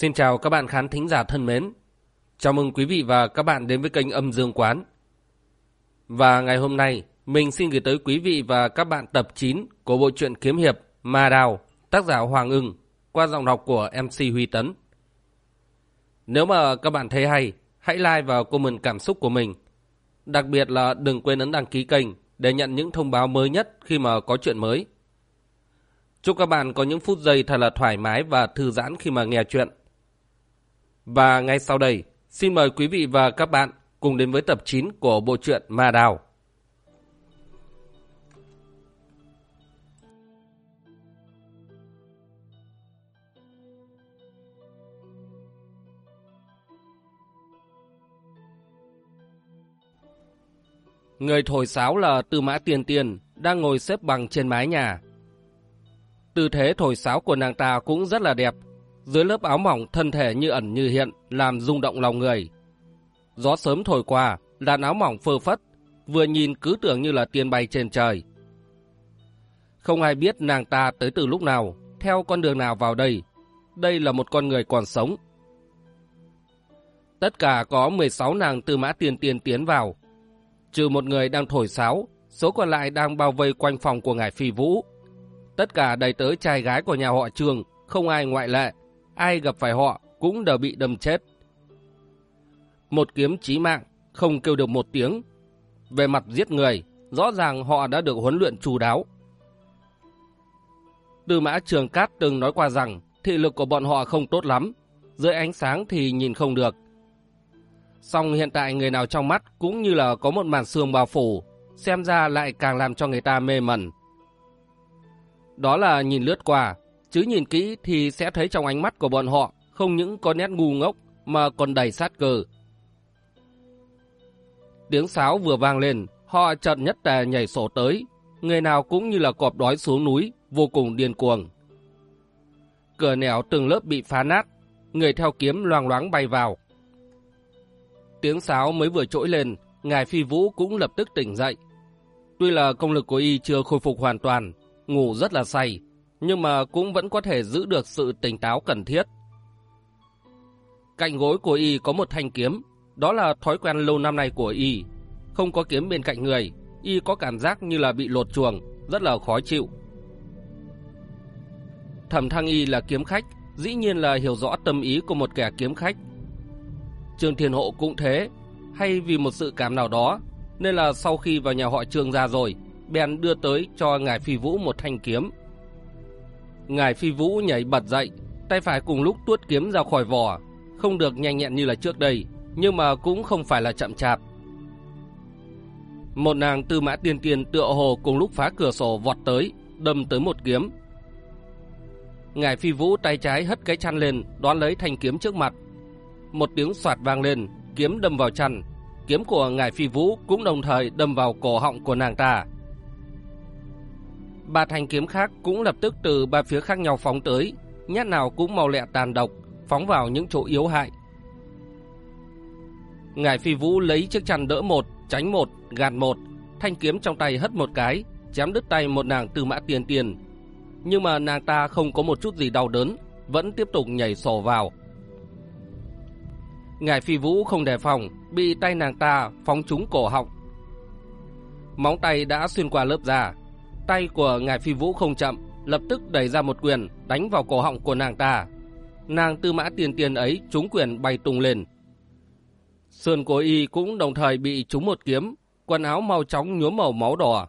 Xin chào các bạn khán thính giả thân mến. Chào mừng quý vị và các bạn đến với kênh Âm Dương Quán. Và ngày hôm nay, mình xin gửi tới quý vị và các bạn tập 9 của bộ truyện kiếm hiệp Ma Đào, tác giả Hoàng ưng, qua giọng đọc của MC Huy Tấn. Nếu mà các bạn thấy hay, hãy like và comment cảm xúc của mình. Đặc biệt là đừng quên ấn đăng ký kênh để nhận những thông báo mới nhất khi mà có chuyện mới. Chúc các bạn có những phút giây thật là thoải mái và thư giãn khi mà nghe chuyện. Và ngay sau đây, xin mời quý vị và các bạn cùng đến với tập 9 của bộ truyện Ma Đào. Người thổi sáo là Tư Mã Tiên Tiên, đang ngồi xếp bằng trên mái nhà. Tư thế thổi sáo của nàng ta cũng rất là đẹp, dưới lớp áo mỏng thân thể như ẩn như hiện, làm rung động lòng người. Gió sớm thổi qua, làn áo mỏng phơ phất, vừa nhìn cứ tưởng như là tiên bay trên trời. Không ai biết nàng ta tới từ lúc nào, theo con đường nào vào đây. Đây là một con người còn sống. Tất cả có 16 nàng từ mã tiền tiền tiến vào. Trừ một người đang thổi sáo, số còn lại đang bao vây quanh phòng của ngài phi vũ. Tất cả đầy tới trai gái của nhà họ trường, không ai ngoại lệ ai gặp phải họ cũng đều bị đâm chết. Một kiếm chí mạng, không kêu được một tiếng. Về mặt giết người, rõ ràng họ đã được huấn luyện chú đáo. Tư mã Trường Cát từng nói qua rằng thị lực của bọn họ không tốt lắm, dưới ánh sáng thì nhìn không được. Song hiện tại người nào trong mắt cũng như là có một màn xương bao phủ, xem ra lại càng làm cho người ta mê mẩn. Đó là nhìn lướt qua, chứ nhìn kỹ thì sẽ thấy trong ánh mắt của bọn họ không những có nét ngu ngốc mà còn đầy sát cơ. Tiếng sáo vừa vang lên, họ chợt nhất tề nhảy sổ tới, người nào cũng như là cọp đói xuống núi, vô cùng điên cuồng. Cửa nẻo từng lớp bị phá nát, người theo kiếm loang loáng bay vào. Tiếng sáo mới vừa trỗi lên, ngài phi vũ cũng lập tức tỉnh dậy. Tuy là công lực của y chưa khôi phục hoàn toàn, ngủ rất là say, nhưng mà cũng vẫn có thể giữ được sự tỉnh táo cần thiết. Cạnh gối của y có một thanh kiếm, đó là thói quen lâu năm nay của y. Không có kiếm bên cạnh người, y có cảm giác như là bị lột chuồng, rất là khó chịu. Thẩm Thăng Y là kiếm khách, dĩ nhiên là hiểu rõ tâm ý của một kẻ kiếm khách. Trương Thiên Hộ cũng thế, hay vì một sự cảm nào đó, nên là sau khi vào nhà họ Trương ra rồi, bèn đưa tới cho ngài Phi Vũ một thanh kiếm. Ngài Phi Vũ nhảy bật dậy, tay phải cùng lúc tuốt kiếm ra khỏi vỏ, không được nhanh nhẹn như là trước đây, nhưng mà cũng không phải là chậm chạp. Một nàng tư mã tiên tiên tựa hồ cùng lúc phá cửa sổ vọt tới, đâm tới một kiếm. Ngài Phi Vũ tay trái hất cái chăn lên, đón lấy thanh kiếm trước mặt. Một tiếng soạt vang lên, kiếm đâm vào chăn. Kiếm của Ngài Phi Vũ cũng đồng thời đâm vào cổ họng của nàng ta. Ba thanh kiếm khác cũng lập tức từ ba phía khác nhau phóng tới, nhát nào cũng màu lẹ tàn độc, phóng vào những chỗ yếu hại. Ngài Phi Vũ lấy chiếc chăn đỡ một, tránh một, gạt một, thanh kiếm trong tay hất một cái, chém đứt tay một nàng từ mã tiền tiền. Nhưng mà nàng ta không có một chút gì đau đớn, vẫn tiếp tục nhảy sổ vào. Ngài Phi Vũ không đề phòng, bị tay nàng ta phóng trúng cổ họng. Móng tay đã xuyên qua lớp da, Tay của ngài phi vũ không chậm, lập tức đẩy ra một quyền, đánh vào cổ họng của nàng ta. Nàng tư mã tiền tiền ấy trúng quyền bay tung lên. Sườn của y cũng đồng thời bị trúng một kiếm, quần áo màu chóng nhuốm màu máu đỏ.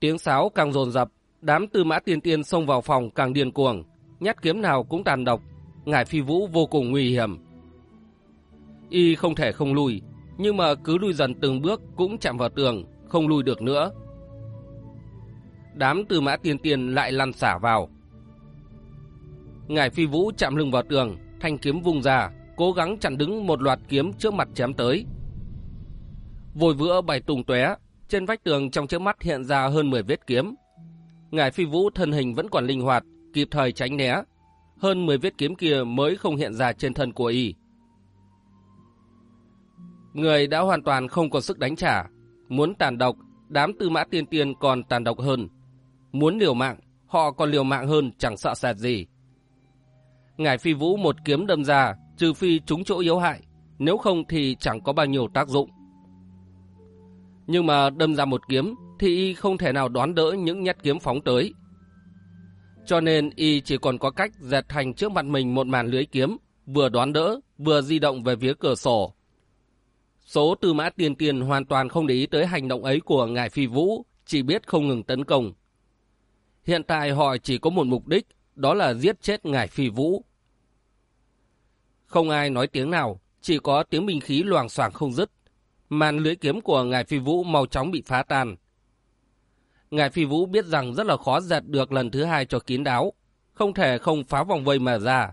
Tiếng sáo càng dồn dập, đám tư mã tiên tiên xông vào phòng càng điên cuồng, nhát kiếm nào cũng tàn độc, ngài phi vũ vô cùng nguy hiểm. Y không thể không lùi, nhưng mà cứ lùi dần từng bước cũng chạm vào tường, không lùi được nữa đám tư mã tiên tiên lại lăn xả vào. Ngài phi vũ chạm lưng vào tường, thanh kiếm vung ra, cố gắng chặn đứng một loạt kiếm trước mặt chém tới. Vội vữa bày tùng tóe, trên vách tường trong trước mắt hiện ra hơn 10 vết kiếm. Ngài phi vũ thân hình vẫn còn linh hoạt, kịp thời tránh né. Hơn 10 vết kiếm kia mới không hiện ra trên thân của y. Người đã hoàn toàn không có sức đánh trả. Muốn tàn độc, đám tư mã tiên tiên còn tàn độc hơn. Muốn liều mạng, họ còn liều mạng hơn chẳng sợ sệt gì. Ngài Phi Vũ một kiếm đâm ra, trừ phi trúng chỗ yếu hại, nếu không thì chẳng có bao nhiêu tác dụng. Nhưng mà đâm ra một kiếm thì y không thể nào đoán đỡ những nhát kiếm phóng tới. Cho nên y chỉ còn có cách dệt thành trước mặt mình một màn lưới kiếm, vừa đoán đỡ, vừa di động về phía cửa sổ. Số tư mã tiền tiền hoàn toàn không để ý tới hành động ấy của ngài phi vũ, chỉ biết không ngừng tấn công. Hiện tại họ chỉ có một mục đích, đó là giết chết ngài phi vũ. Không ai nói tiếng nào, chỉ có tiếng binh khí loàng xoảng không dứt. Màn lưới kiếm của ngài phi vũ mau chóng bị phá tan. Ngài phi vũ biết rằng rất là khó giật được lần thứ hai cho kín đáo, không thể không phá vòng vây mà ra.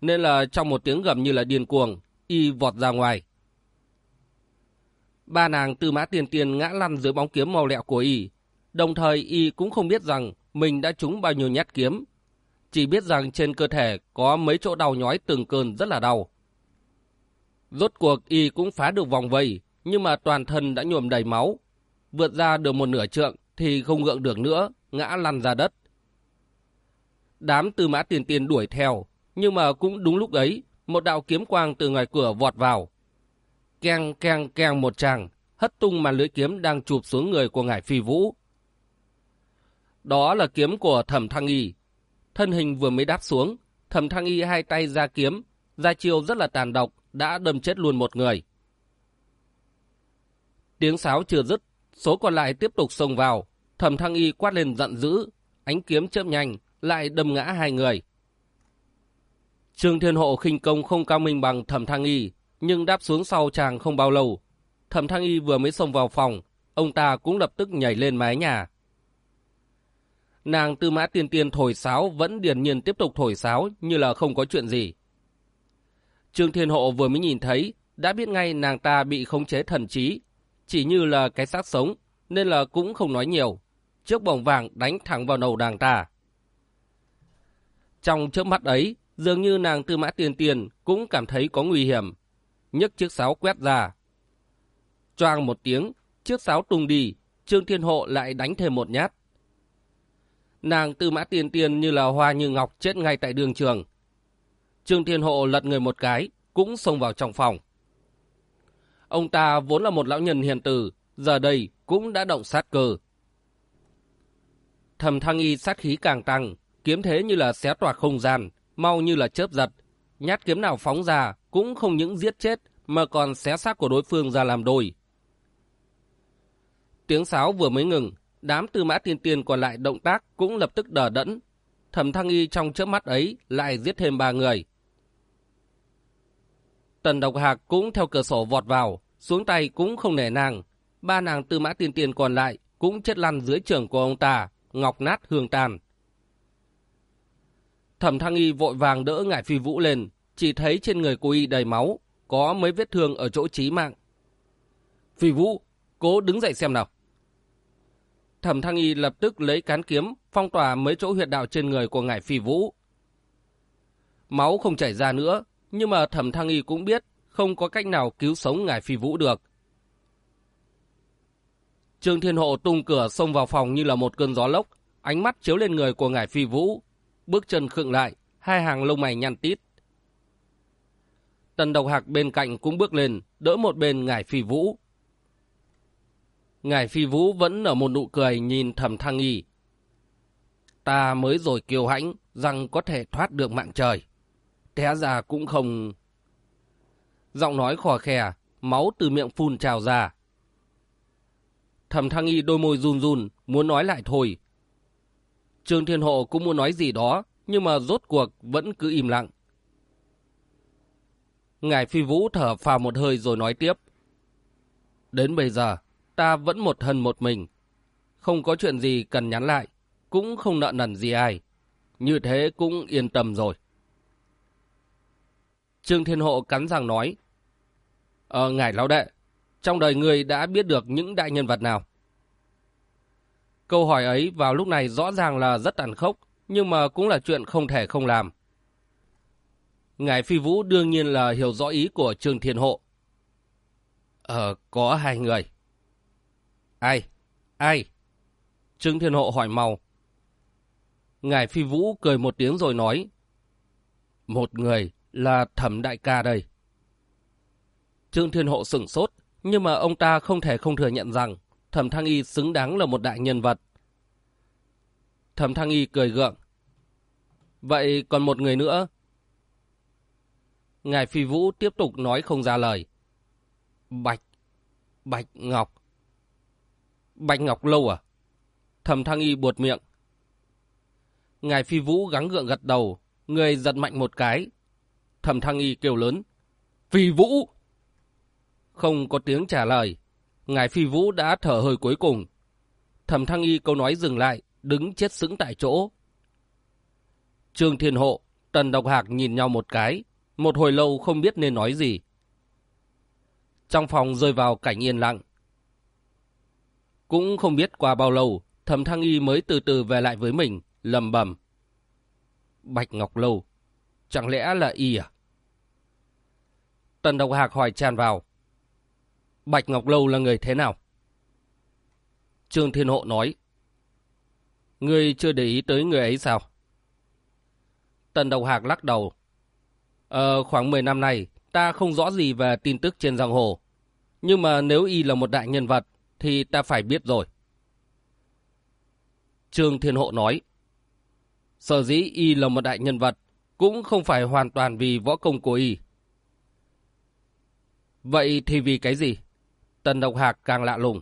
Nên là trong một tiếng gầm như là điên cuồng, y vọt ra ngoài. Ba nàng tư mã tiền tiền ngã lăn dưới bóng kiếm màu lẹo của y. Đồng thời y cũng không biết rằng mình đã trúng bao nhiêu nhát kiếm. Chỉ biết rằng trên cơ thể có mấy chỗ đau nhói từng cơn rất là đau. Rốt cuộc y cũng phá được vòng vây, nhưng mà toàn thân đã nhuộm đầy máu. Vượt ra được một nửa trượng thì không gượng được nữa, ngã lăn ra đất. Đám tư mã tiền tiền đuổi theo, nhưng mà cũng đúng lúc ấy, một đạo kiếm quang từ ngoài cửa vọt vào. Keng keng keng một tràng, hất tung màn lưới kiếm đang chụp xuống người của ngải phi vũ. Đó là kiếm của thẩm thăng y. Thân hình vừa mới đáp xuống, thẩm thăng y hai tay ra kiếm, ra chiêu rất là tàn độc, đã đâm chết luôn một người. Tiếng sáo chưa dứt, số còn lại tiếp tục xông vào. Thẩm thăng y quát lên giận dữ, ánh kiếm chớp nhanh, lại đâm ngã hai người. Trương Thiên Hộ khinh công không cao minh bằng thẩm thăng y, nhưng đáp xuống sau chàng không bao lâu. Thẩm thăng y vừa mới xông vào phòng, ông ta cũng lập tức nhảy lên mái nhà. Nàng tư mã tiên tiên thổi sáo vẫn điền nhiên tiếp tục thổi sáo như là không có chuyện gì. Trương Thiên Hộ vừa mới nhìn thấy, đã biết ngay nàng ta bị khống chế thần trí, chỉ như là cái xác sống, nên là cũng không nói nhiều. Trước bổng vàng đánh thẳng vào đầu nàng ta. Trong trước mắt ấy, dường như nàng tư mã tiền tiền cũng cảm thấy có nguy hiểm. nhấc chiếc sáo quét ra. Choang một tiếng, chiếc sáo tung đi, Trương Thiên Hộ lại đánh thêm một nhát. Nàng tư mã tiên tiên như là hoa như ngọc chết ngay tại đường trường. Trương Thiên Hộ lật người một cái, cũng xông vào trong phòng. Ông ta vốn là một lão nhân hiền từ, giờ đây cũng đã động sát cơ. Thầm thăng y sát khí càng tăng, kiếm thế như là xé toạc không gian, mau như là chớp giật. Nhát kiếm nào phóng ra cũng không những giết chết mà còn xé xác của đối phương ra làm đôi. Tiếng sáo vừa mới ngừng, đám tư mã tiên tiên còn lại động tác cũng lập tức đờ đẫn. Thẩm thăng y trong chớp mắt ấy lại giết thêm ba người. Tần độc hạc cũng theo cửa sổ vọt vào, xuống tay cũng không nể nàng. Ba nàng tư mã tiên tiên còn lại cũng chết lăn dưới trường của ông ta, ngọc nát hương tàn. Thẩm thăng y vội vàng đỡ ngải phi vũ lên, chỉ thấy trên người cô y đầy máu, có mấy vết thương ở chỗ chí mạng. Phi vũ, cố đứng dậy xem nào. Thẩm thăng y lập tức lấy cán kiếm, phong tỏa mấy chỗ huyệt đạo trên người của ngải phi vũ. Máu không chảy ra nữa, nhưng mà thẩm thăng y cũng biết không có cách nào cứu sống ngài phi vũ được. Trương Thiên Hộ tung cửa xông vào phòng như là một cơn gió lốc, ánh mắt chiếu lên người của ngài phi vũ, bước chân khựng lại, hai hàng lông mày nhăn tít. Tần độc hạc bên cạnh cũng bước lên, đỡ một bên ngài phi vũ. Ngài phi vũ vẫn nở một nụ cười nhìn thầm thăng y. Ta mới rồi kiêu hãnh rằng có thể thoát được mạng trời. Té ra cũng không... Giọng nói khò khè, máu từ miệng phun trào ra. Thẩm thăng y đôi môi run run, muốn nói lại thôi. Trương Thiên Hộ cũng muốn nói gì đó, nhưng mà rốt cuộc vẫn cứ im lặng. Ngài Phi Vũ thở phào một hơi rồi nói tiếp. Đến bây giờ, ta vẫn một thân một mình. Không có chuyện gì cần nhắn lại, cũng không nợ nần gì ai. Như thế cũng yên tâm rồi. Trương Thiên Hộ cắn răng nói. Ờ, ngài lão đệ, trong đời người đã biết được những đại nhân vật nào? Câu hỏi ấy vào lúc này rõ ràng là rất tàn khốc, nhưng mà cũng là chuyện không thể không làm. Ngài Phi Vũ đương nhiên là hiểu rõ ý của Trương Thiên Hộ. Ờ, có hai người. Ai? Ai? Trương Thiên Hộ hỏi mau. Ngài Phi Vũ cười một tiếng rồi nói. Một người là thẩm đại ca đây. Trương Thiên Hộ sửng sốt, nhưng mà ông ta không thể không thừa nhận rằng thẩm thăng y xứng đáng là một đại nhân vật. Thẩm thăng y cười gượng. Vậy còn một người nữa? Ngài Phi Vũ tiếp tục nói không ra lời. Bạch, Bạch Ngọc. Bạch Ngọc lâu à? Thẩm thăng y buột miệng. Ngài Phi Vũ gắng gượng gật đầu, người giật mạnh một cái. Thẩm thăng y kêu lớn. Phi Vũ! Không có tiếng trả lời. Ngài Phi Vũ đã thở hơi cuối cùng. Thẩm thăng y câu nói dừng lại, đứng chết sững tại chỗ. Trương Thiên Hộ, Tần Độc Hạc nhìn nhau một cái, một hồi lâu không biết nên nói gì. Trong phòng rơi vào cảnh yên lặng. Cũng không biết qua bao lâu, Thẩm Thăng Y mới từ từ về lại với mình, lầm bầm. Bạch Ngọc Lâu, chẳng lẽ là Y à? Tần Độc Hạc hỏi tràn vào. Bạch Ngọc Lâu là người thế nào? Trương Thiên Hộ nói. Ngươi chưa để ý tới người ấy sao? Tần Độc Hạc lắc đầu. Ờ, khoảng 10 năm nay, ta không rõ gì về tin tức trên giang hồ. Nhưng mà nếu y là một đại nhân vật, thì ta phải biết rồi. Trương Thiên Hộ nói. Sở dĩ y là một đại nhân vật, cũng không phải hoàn toàn vì võ công của y. Vậy thì vì cái gì? Tần Độc Hạc càng lạ lùng.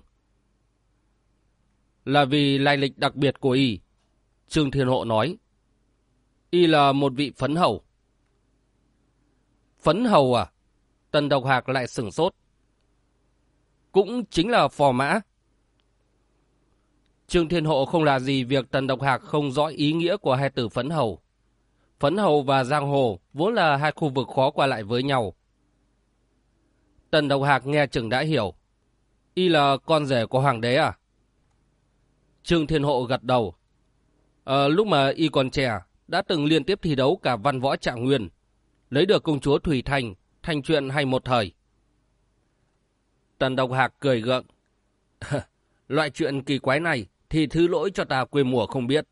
Là vì lai lịch đặc biệt của y. Trương Thiên Hộ nói. Y là một vị phấn hầu. Phấn hầu à? Tần Độc Hạc lại sửng sốt. Cũng chính là phò mã. Trương Thiên Hộ không là gì việc Tần Độc Hạc không rõ ý nghĩa của hai từ phấn hầu. Phấn hầu và giang hồ vốn là hai khu vực khó qua lại với nhau. Tần Độc Hạc nghe chừng đã hiểu. Y là con rể của hoàng đế à? Trương Thiên Hộ gật đầu. À, lúc mà Y còn trẻ, đã từng liên tiếp thi đấu cả văn võ trạng nguyên, lấy được công chúa Thủy Thành, thành chuyện hay một thời. Tần Độc Hạc cười gượng. Loại chuyện kỳ quái này thì thứ lỗi cho ta quê mùa không biết.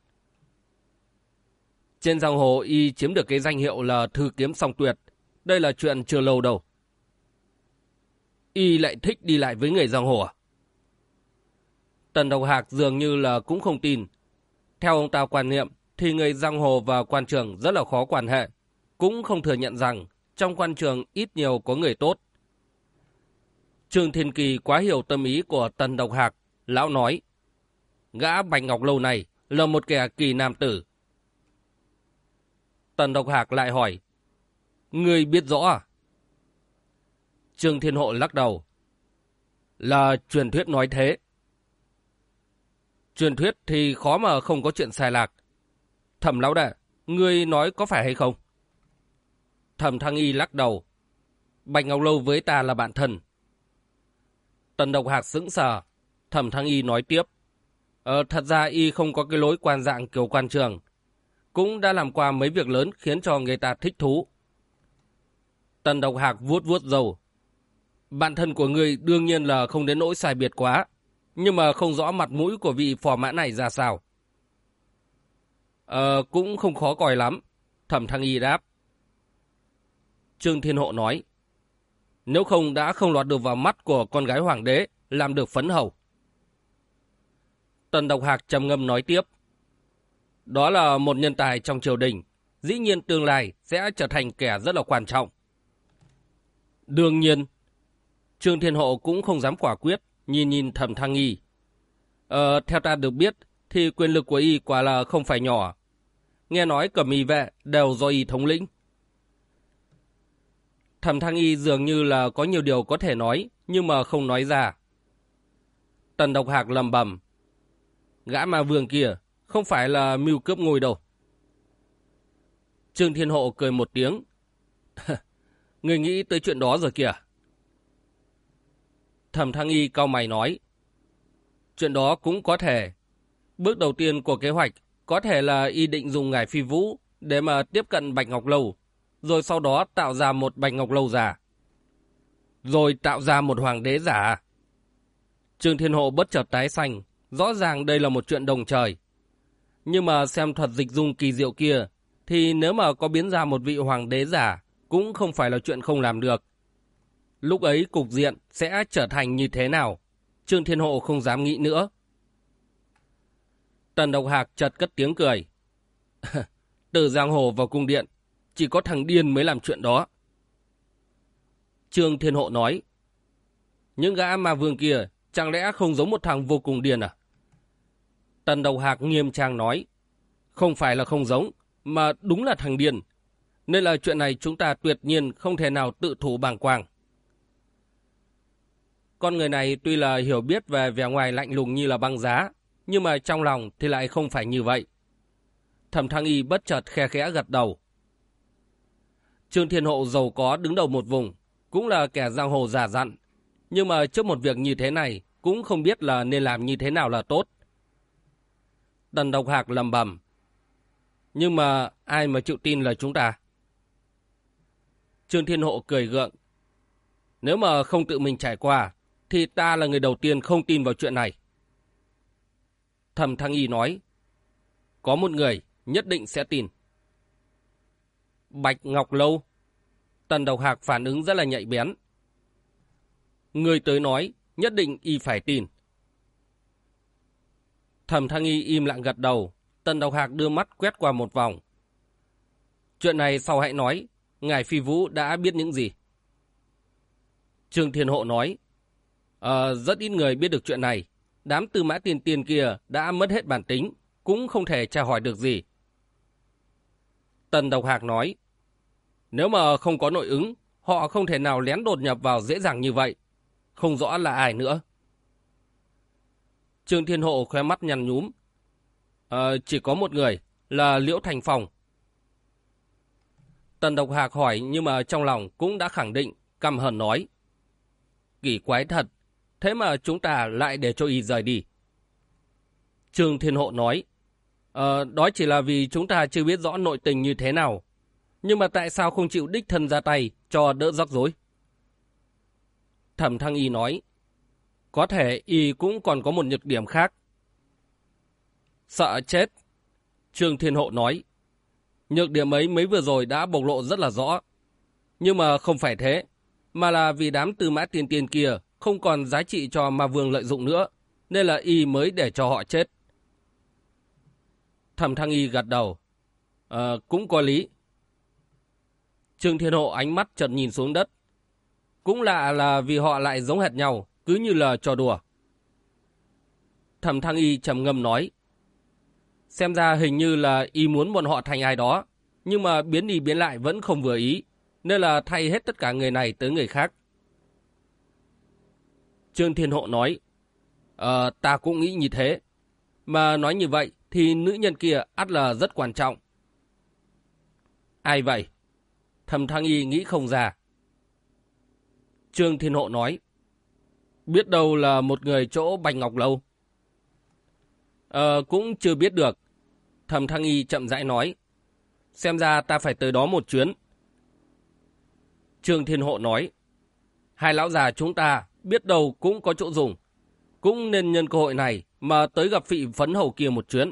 Trên giang hồ y chiếm được cái danh hiệu là thư kiếm song tuyệt. Đây là chuyện chưa lâu đâu. Y lại thích đi lại với người giang hồ à? Tần Độc Hạc dường như là cũng không tin. Theo ông ta quan niệm thì người giang hồ và quan trường rất là khó quan hệ. Cũng không thừa nhận rằng trong quan trường ít nhiều có người tốt. Trương Thiên Kỳ quá hiểu tâm ý của Tần Độc Hạc. Lão nói, gã Bạch Ngọc Lâu này là một kẻ kỳ nam tử. Tần Độc Hạc lại hỏi, Người biết rõ à? Trương Thiên Hộ lắc đầu. Là truyền thuyết nói thế. Truyền thuyết thì khó mà không có chuyện sai lạc. Thẩm lão đệ, ngươi nói có phải hay không? Thẩm Thăng Y lắc đầu. Bạch Ngọc Lâu với ta là bạn thân. Tần Độc Hạc sững sờ. Thẩm Thăng Y nói tiếp. Ờ, thật ra Y không có cái lối quan dạng kiểu quan trường. Cũng đã làm qua mấy việc lớn khiến cho người ta thích thú. Tần Độc Hạc vuốt vuốt dầu. Bạn thân của ngươi đương nhiên là không đến nỗi sai biệt quá. Nhưng mà không rõ mặt mũi của vị phò mã này ra sao. Ờ, cũng không khó coi lắm. Thẩm Thăng Y đáp. Trương Thiên Hộ nói. Nếu không đã không lọt được vào mắt của con gái hoàng đế, làm được phấn hầu. Tần Độc Hạc trầm ngâm nói tiếp. Đó là một nhân tài trong triều đình, dĩ nhiên tương lai sẽ trở thành kẻ rất là quan trọng. Đương nhiên, Trương Thiên Hộ cũng không dám quả quyết, nhìn nhìn thẩm thăng nghi. Ờ, theo ta được biết, thì quyền lực của y quả là không phải nhỏ. Nghe nói cẩm y vệ đều do y thống lĩnh. Thẩm thăng y dường như là có nhiều điều có thể nói, nhưng mà không nói ra. Tần độc hạc lầm bầm. Gã ma vương kia, không phải là mưu cướp ngôi đâu. Trương Thiên Hộ cười một tiếng. Người nghĩ tới chuyện đó rồi kìa. Thẩm thăng y cao mày nói. Chuyện đó cũng có thể. Bước đầu tiên của kế hoạch có thể là y định dùng ngài phi vũ để mà tiếp cận Bạch Ngọc Lâu rồi sau đó tạo ra một bạch ngọc lâu giả. Rồi tạo ra một hoàng đế giả. Trương Thiên Hộ bất chợt tái xanh, rõ ràng đây là một chuyện đồng trời. Nhưng mà xem thuật dịch dung kỳ diệu kia, thì nếu mà có biến ra một vị hoàng đế giả, cũng không phải là chuyện không làm được. Lúc ấy cục diện sẽ trở thành như thế nào? Trương Thiên Hộ không dám nghĩ nữa. Tần Độc Hạc chợt cất tiếng cười. Từ giang hồ vào cung điện, chỉ có thằng điên mới làm chuyện đó. Trương Thiên Hộ nói, những gã ma vương kia chẳng lẽ không giống một thằng vô cùng điên à? Tần Đầu Hạc nghiêm trang nói, không phải là không giống, mà đúng là thằng điên. Nên là chuyện này chúng ta tuyệt nhiên không thể nào tự thủ bàng quang. Con người này tuy là hiểu biết về vẻ ngoài lạnh lùng như là băng giá, nhưng mà trong lòng thì lại không phải như vậy. Thẩm Thăng Y bất chợt khe khẽ gật đầu. Trương Thiên Hộ giàu có đứng đầu một vùng, cũng là kẻ giang hồ giả dặn. Nhưng mà trước một việc như thế này, cũng không biết là nên làm như thế nào là tốt. Tần Độc Hạc lầm bầm. Nhưng mà ai mà chịu tin là chúng ta? Trương Thiên Hộ cười gượng. Nếu mà không tự mình trải qua, thì ta là người đầu tiên không tin vào chuyện này. Thẩm Thăng Y nói, có một người nhất định sẽ tin. Bạch Ngọc Lâu. Tần Độc Hạc phản ứng rất là nhạy bén. Người tới nói, nhất định y phải tin. Thẩm Thăng Y im lặng gật đầu, Tần Độc Hạc đưa mắt quét qua một vòng. Chuyện này sau hãy nói, Ngài Phi Vũ đã biết những gì? Trương Thiên Hộ nói, à, rất ít người biết được chuyện này. Đám tư mã tiền tiền kia đã mất hết bản tính, cũng không thể tra hỏi được gì. Tần Độc Hạc nói, nếu mà không có nội ứng, họ không thể nào lén đột nhập vào dễ dàng như vậy. Không rõ là ai nữa. Trương Thiên Hộ khóe mắt nhăn nhúm. À, chỉ có một người, là Liễu Thành Phong. Tần Độc Hạc hỏi nhưng mà trong lòng cũng đã khẳng định, căm hờn nói. Kỳ quái thật, thế mà chúng ta lại để cho y rời đi. Trương Thiên Hộ nói, Ờ, đó chỉ là vì chúng ta chưa biết rõ nội tình như thế nào. Nhưng mà tại sao không chịu đích thân ra tay cho đỡ rắc rối? Thẩm Thăng Y nói, có thể Y cũng còn có một nhược điểm khác. Sợ chết. Trương Thiên Hộ nói, nhược điểm ấy mấy vừa rồi đã bộc lộ rất là rõ. Nhưng mà không phải thế, mà là vì đám tư mã tiên tiên kia không còn giá trị cho ma vương lợi dụng nữa, nên là Y mới để cho họ chết. Thẩm Thăng Y gật đầu. Ờ, cũng có lý. Trương Thiên Hộ ánh mắt chợt nhìn xuống đất. Cũng lạ là vì họ lại giống hệt nhau, cứ như là trò đùa. Thẩm Thăng Y trầm ngâm nói. Xem ra hình như là y muốn bọn họ thành ai đó, nhưng mà biến đi biến lại vẫn không vừa ý, nên là thay hết tất cả người này tới người khác. Trương Thiên Hộ nói, Ờ, ta cũng nghĩ như thế. Mà nói như vậy, thì nữ nhân kia ắt là rất quan trọng. Ai vậy? thầm Thăng Y nghĩ không ra. Trương Thiên Hộ nói, biết đâu là một người chỗ Bạch Ngọc Lâu. Ờ, cũng chưa biết được. thầm Thăng Y chậm rãi nói, xem ra ta phải tới đó một chuyến. Trương Thiên Hộ nói, hai lão già chúng ta biết đâu cũng có chỗ dùng. Cũng nên nhân cơ hội này mà tới gặp vị phấn hầu kia một chuyến.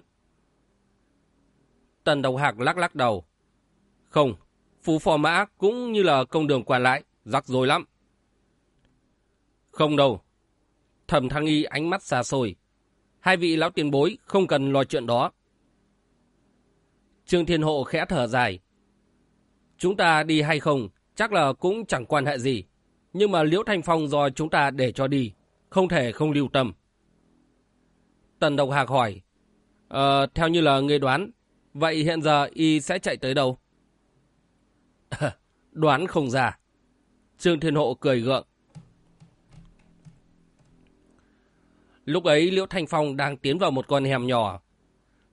Tần Đồng Hạc lắc lắc đầu. Không, phú phò mã cũng như là công đường quản lại, rắc rối lắm. Không đâu. Thẩm Thăng Y ánh mắt xa xôi. Hai vị lão tiền bối không cần lo chuyện đó. Trương Thiên Hộ khẽ thở dài. Chúng ta đi hay không, chắc là cũng chẳng quan hệ gì. Nhưng mà Liễu Thanh Phong do chúng ta để cho đi, không thể không lưu tâm. Tần Độc Hạc hỏi, Ờ, theo như là người đoán, Vậy hiện giờ y sẽ chạy tới đâu? Đoán không ra. Trương Thiên Hộ cười gượng. Lúc ấy Liễu Thanh Phong đang tiến vào một con hẻm nhỏ.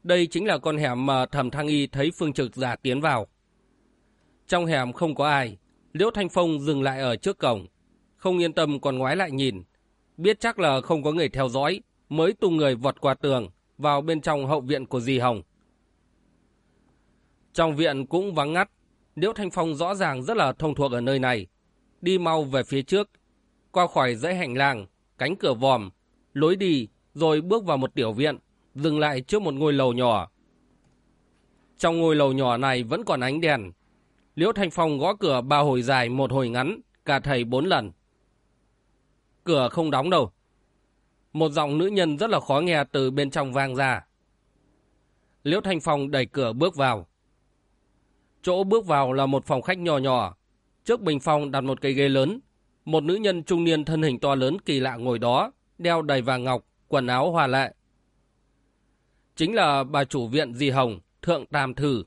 Đây chính là con hẻm mà Thẩm Thăng Y thấy Phương Trực giả tiến vào. Trong hẻm không có ai, Liễu Thanh Phong dừng lại ở trước cổng. Không yên tâm còn ngoái lại nhìn. Biết chắc là không có người theo dõi, mới tung người vọt qua tường, vào bên trong hậu viện của dì Hồng. Trong viện cũng vắng ngắt, Liễu Thanh Phong rõ ràng rất là thông thuộc ở nơi này. Đi mau về phía trước, qua khỏi dãy hành lang, cánh cửa vòm, lối đi, rồi bước vào một tiểu viện, dừng lại trước một ngôi lầu nhỏ. Trong ngôi lầu nhỏ này vẫn còn ánh đèn. Liễu Thanh Phong gõ cửa ba hồi dài một hồi ngắn, cả thầy bốn lần. Cửa không đóng đâu. Một giọng nữ nhân rất là khó nghe từ bên trong vang ra. Liễu Thanh Phong đẩy cửa bước vào. Chỗ bước vào là một phòng khách nhỏ nhỏ. Trước bình phòng đặt một cây ghế lớn. Một nữ nhân trung niên thân hình to lớn kỳ lạ ngồi đó, đeo đầy vàng ngọc, quần áo hòa lệ. Chính là bà chủ viện Di Hồng, Thượng Tam Thư.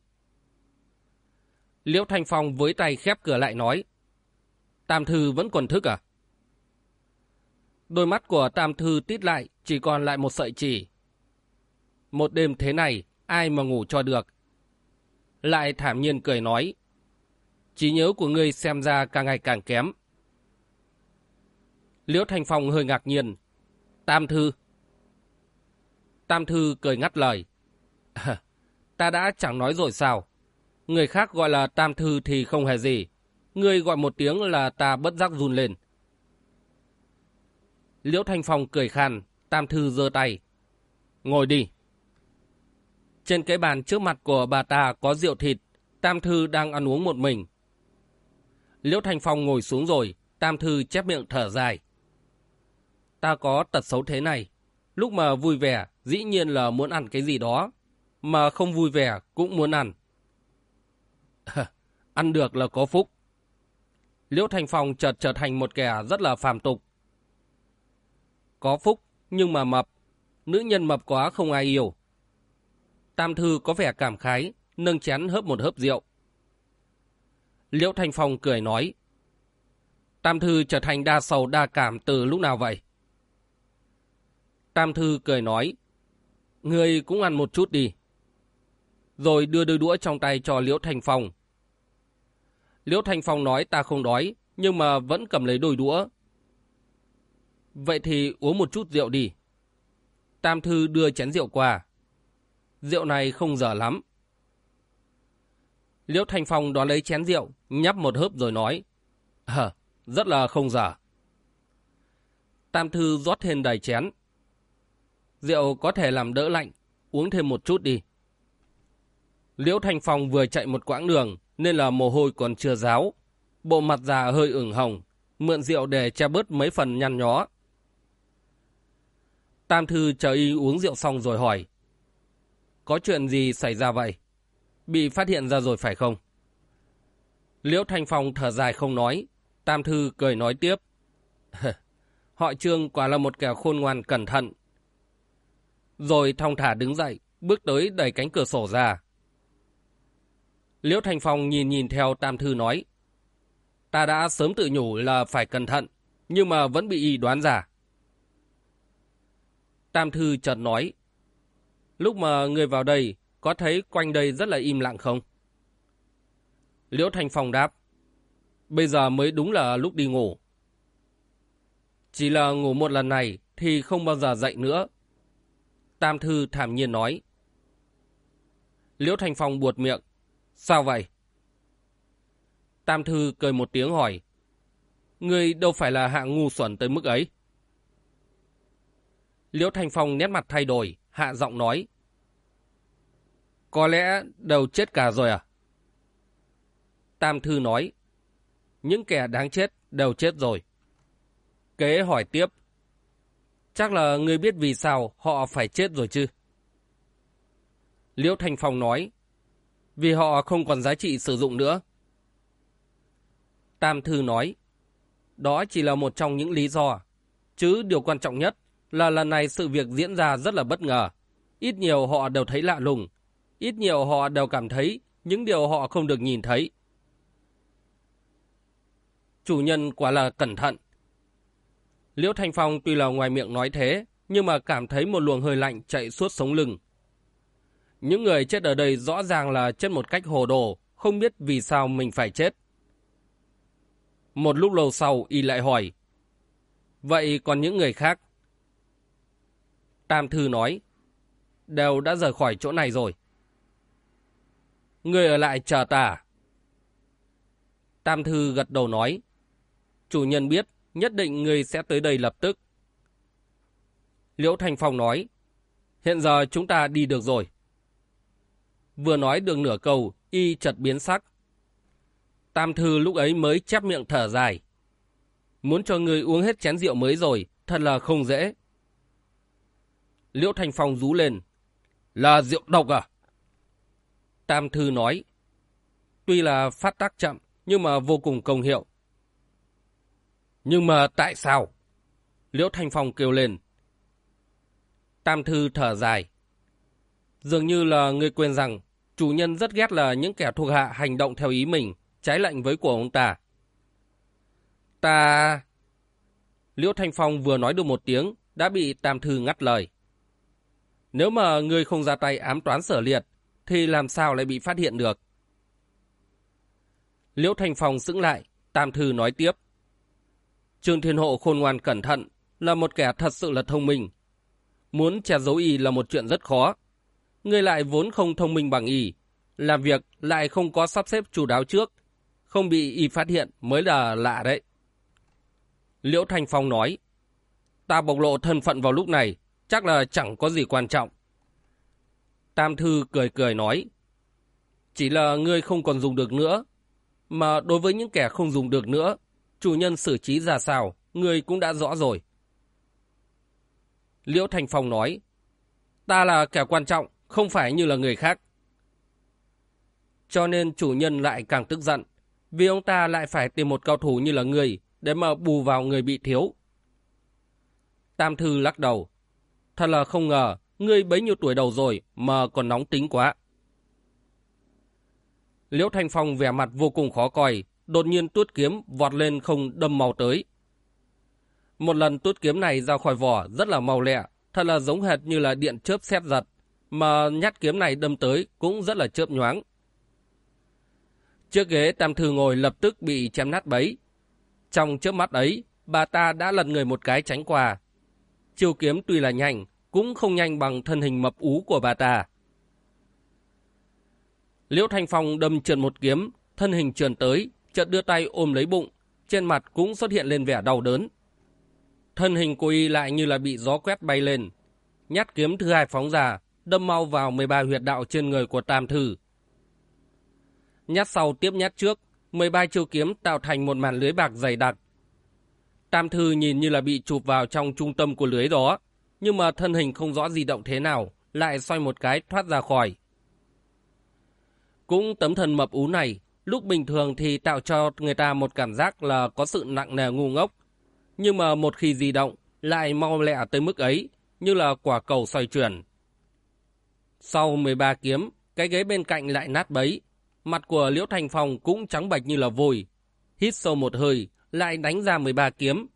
Liễu Thanh Phong với tay khép cửa lại nói. Tam Thư vẫn còn thức à? Đôi mắt của Tam Thư tít lại, chỉ còn lại một sợi chỉ. Một đêm thế này, ai mà ngủ cho được. Lại thảm nhiên cười nói. trí nhớ của ngươi xem ra càng ngày càng kém. Liễu Thanh Phong hơi ngạc nhiên. Tam Thư. Tam Thư cười ngắt lời. ta đã chẳng nói rồi sao. Người khác gọi là Tam Thư thì không hề gì. Ngươi gọi một tiếng là ta bất giác run lên. Liễu Thanh Phong cười khan, Tam Thư giơ tay. Ngồi đi. Trên cái bàn trước mặt của bà ta có rượu thịt, Tam Thư đang ăn uống một mình. Liễu Thanh Phong ngồi xuống rồi, Tam Thư chép miệng thở dài. Ta có tật xấu thế này, lúc mà vui vẻ dĩ nhiên là muốn ăn cái gì đó, mà không vui vẻ cũng muốn ăn. ăn được là có phúc. Liễu Thanh Phong chợt trở thành một kẻ rất là phàm tục. Có phúc, nhưng mà mập. Nữ nhân mập quá không ai yêu. Tam Thư có vẻ cảm khái, nâng chén hớp một hớp rượu. Liễu Thanh Phong cười nói. Tam Thư trở thành đa sầu đa cảm từ lúc nào vậy? Tam Thư cười nói. Người cũng ăn một chút đi. Rồi đưa đôi đũa trong tay cho Liễu Thanh Phong. Liễu Thanh Phong nói ta không đói, nhưng mà vẫn cầm lấy đôi đũa. Vậy thì uống một chút rượu đi. Tam Thư đưa chén rượu qua. Rượu này không dở lắm. Liễu Thanh Phong đón lấy chén rượu, nhấp một hớp rồi nói. Hờ, rất là không dở. Tam Thư rót thêm đầy chén. Rượu có thể làm đỡ lạnh, uống thêm một chút đi. Liễu Thanh Phong vừa chạy một quãng đường, nên là mồ hôi còn chưa ráo. Bộ mặt già hơi ửng hồng, mượn rượu để che bớt mấy phần nhăn nhó. Tam Thư chờ y uống rượu xong rồi hỏi. Có chuyện gì xảy ra vậy? Bị phát hiện ra rồi phải không? Liễu Thanh Phong thở dài không nói. Tam Thư cười nói tiếp. Họ Trương quả là một kẻ khôn ngoan cẩn thận. Rồi thong thả đứng dậy, bước tới đẩy cánh cửa sổ ra. Liễu Thanh Phong nhìn nhìn theo Tam Thư nói. Ta đã sớm tự nhủ là phải cẩn thận, nhưng mà vẫn bị y đoán giả. Tam Thư chợt nói. Lúc mà người vào đây, có thấy quanh đây rất là im lặng không? Liễu Thanh Phong đáp. Bây giờ mới đúng là lúc đi ngủ. Chỉ là ngủ một lần này thì không bao giờ dậy nữa. Tam Thư thảm nhiên nói. Liễu Thanh Phong buột miệng. Sao vậy? Tam Thư cười một tiếng hỏi. người đâu phải là hạng ngu xuẩn tới mức ấy. Liễu Thanh Phong nét mặt thay đổi, hạ giọng nói. Có lẽ đều chết cả rồi à? Tam Thư nói. Những kẻ đáng chết đều chết rồi. Kế hỏi tiếp. Chắc là ngươi biết vì sao họ phải chết rồi chứ? Liễu Thanh Phong nói. Vì họ không còn giá trị sử dụng nữa. Tam Thư nói. Đó chỉ là một trong những lý do. Chứ điều quan trọng nhất là lần này sự việc diễn ra rất là bất ngờ. Ít nhiều họ đều thấy lạ lùng. Ít nhiều họ đều cảm thấy những điều họ không được nhìn thấy. Chủ nhân quả là cẩn thận. Liễu Thanh Phong tuy là ngoài miệng nói thế, nhưng mà cảm thấy một luồng hơi lạnh chạy suốt sống lưng. Những người chết ở đây rõ ràng là chết một cách hồ đồ, không biết vì sao mình phải chết. Một lúc lâu sau, y lại hỏi. Vậy còn những người khác? Tam Thư nói, đều đã rời khỏi chỗ này rồi. Người ở lại chờ ta. Tam Thư gật đầu nói, chủ nhân biết, nhất định người sẽ tới đây lập tức. Liễu Thành Phong nói, hiện giờ chúng ta đi được rồi. vừa nói được nửa câu, y chợt biến sắc. Tam Thư lúc ấy mới chép miệng thở dài. Muốn cho người uống hết chén rượu mới rồi, thật là không dễ. Liễu Thành Phong rú lên. Là rượu độc à? Tam Thư nói. Tuy là phát tác chậm, nhưng mà vô cùng công hiệu. Nhưng mà tại sao? Liễu Thanh Phong kêu lên. Tam Thư thở dài. Dường như là người quên rằng chủ nhân rất ghét là những kẻ thuộc hạ hành động theo ý mình, trái lệnh với của ông ta. Ta... Liễu Thanh Phong vừa nói được một tiếng, đã bị Tam Thư ngắt lời. Nếu mà người không ra tay ám toán sở liệt, thì làm sao lại bị phát hiện được? Liễu Thanh Phong sững lại, Tam Thư nói tiếp. Trương Thiên Hộ khôn ngoan cẩn thận, là một kẻ thật sự là thông minh. Muốn che giấu y là một chuyện rất khó. Người lại vốn không thông minh bằng y, làm việc lại không có sắp xếp chủ đáo trước, không bị y phát hiện mới là lạ đấy. Liễu Thanh Phong nói, ta bộc lộ thân phận vào lúc này, chắc là chẳng có gì quan trọng. Tam Thư cười cười nói, chỉ là ngươi không còn dùng được nữa, mà đối với những kẻ không dùng được nữa, chủ nhân xử trí ra sao, ngươi cũng đã rõ rồi. Liễu Thành Phong nói, ta là kẻ quan trọng, không phải như là người khác. Cho nên chủ nhân lại càng tức giận, vì ông ta lại phải tìm một cao thủ như là người để mà bù vào người bị thiếu. Tam Thư lắc đầu, thật là không ngờ, ngươi bấy nhiêu tuổi đầu rồi mà còn nóng tính quá. Liễu Thanh Phong vẻ mặt vô cùng khó coi, đột nhiên tuốt kiếm vọt lên không đâm màu tới. Một lần tuốt kiếm này ra khỏi vỏ rất là màu lẹ, thật là giống hệt như là điện chớp xét giật, mà nhát kiếm này đâm tới cũng rất là chớp nhoáng. Chiếc ghế tam thư ngồi lập tức bị chém nát bấy. Trong chớp mắt ấy, bà ta đã lật người một cái tránh qua. Chiêu kiếm tuy là nhanh, cũng không nhanh bằng thân hình mập ú của bà ta. Liễu Thanh Phong đâm trượt một kiếm, thân hình trườn tới, chợt đưa tay ôm lấy bụng, trên mặt cũng xuất hiện lên vẻ đau đớn. Thân hình của y lại như là bị gió quét bay lên. Nhát kiếm thứ hai phóng ra, đâm mau vào 13 huyệt đạo trên người của Tam Thư. Nhát sau tiếp nhát trước, 13 chiêu kiếm tạo thành một màn lưới bạc dày đặc. Tam Thư nhìn như là bị chụp vào trong trung tâm của lưới đó, nhưng mà thân hình không rõ di động thế nào, lại xoay một cái thoát ra khỏi. Cũng tấm thân mập ú này, lúc bình thường thì tạo cho người ta một cảm giác là có sự nặng nề ngu ngốc. Nhưng mà một khi di động, lại mau lẹ tới mức ấy, như là quả cầu xoay chuyển. Sau 13 kiếm, cái ghế bên cạnh lại nát bấy. Mặt của Liễu Thành Phong cũng trắng bạch như là vôi. Hít sâu một hơi, lại đánh ra 13 kiếm.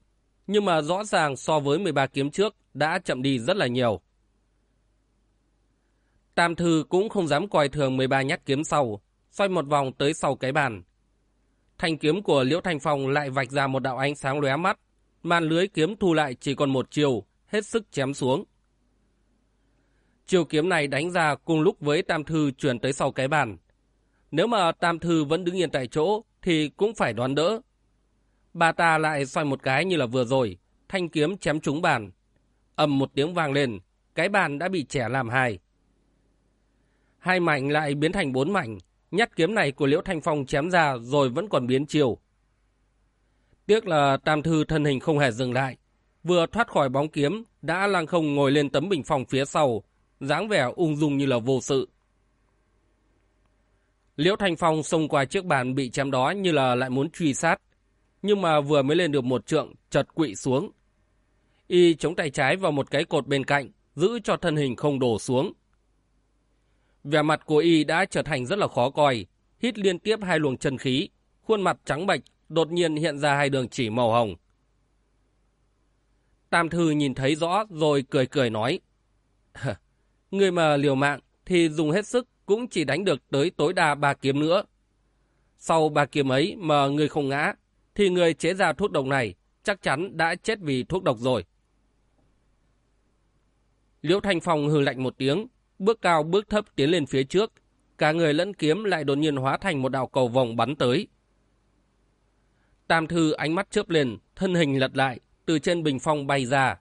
Nhưng mà rõ ràng so với 13 kiếm trước đã chậm đi rất là nhiều. Tam Thư cũng không dám coi thường 13 nhát kiếm sau, xoay một vòng tới sau cái bàn. Thanh kiếm của Liễu Thanh Phong lại vạch ra một đạo ánh sáng lóe mắt, màn lưới kiếm thu lại chỉ còn một chiều, hết sức chém xuống. Chiều kiếm này đánh ra cùng lúc với Tam Thư chuyển tới sau cái bàn. Nếu mà Tam Thư vẫn đứng yên tại chỗ thì cũng phải đoán đỡ. Bà ta lại xoay một cái như là vừa rồi, thanh kiếm chém trúng bàn. ầm một tiếng vang lên, cái bàn đã bị trẻ làm hai. Hai mảnh lại biến thành bốn mảnh, nhát kiếm này của Liễu Thanh Phong chém ra rồi vẫn còn biến chiều. Tiếc là Tam Thư thân hình không hề dừng lại, vừa thoát khỏi bóng kiếm đã lang không ngồi lên tấm bình phòng phía sau, dáng vẻ ung dung như là vô sự. Liễu Thanh Phong xông qua chiếc bàn bị chém đó như là lại muốn truy sát, nhưng mà vừa mới lên được một trượng, chật quỵ xuống. Y chống tay trái vào một cái cột bên cạnh, giữ cho thân hình không đổ xuống. Vẻ mặt của y đã trở thành rất là khó coi, hít liên tiếp hai luồng chân khí, khuôn mặt trắng bệch, đột nhiên hiện ra hai đường chỉ màu hồng. Tam Thư nhìn thấy rõ rồi cười cười nói, Người mà liều mạng thì dùng hết sức cũng chỉ đánh được tới tối đa ba kiếm nữa. Sau ba kiếm ấy mà người không ngã, thì người chế ra thuốc độc này chắc chắn đã chết vì thuốc độc rồi. Liễu Thanh Phong hừ lạnh một tiếng, bước cao bước thấp tiến lên phía trước, cả người lẫn kiếm lại đột nhiên hóa thành một đạo cầu vòng bắn tới. Tam Thư ánh mắt chớp lên, thân hình lật lại, từ trên bình phong bay ra.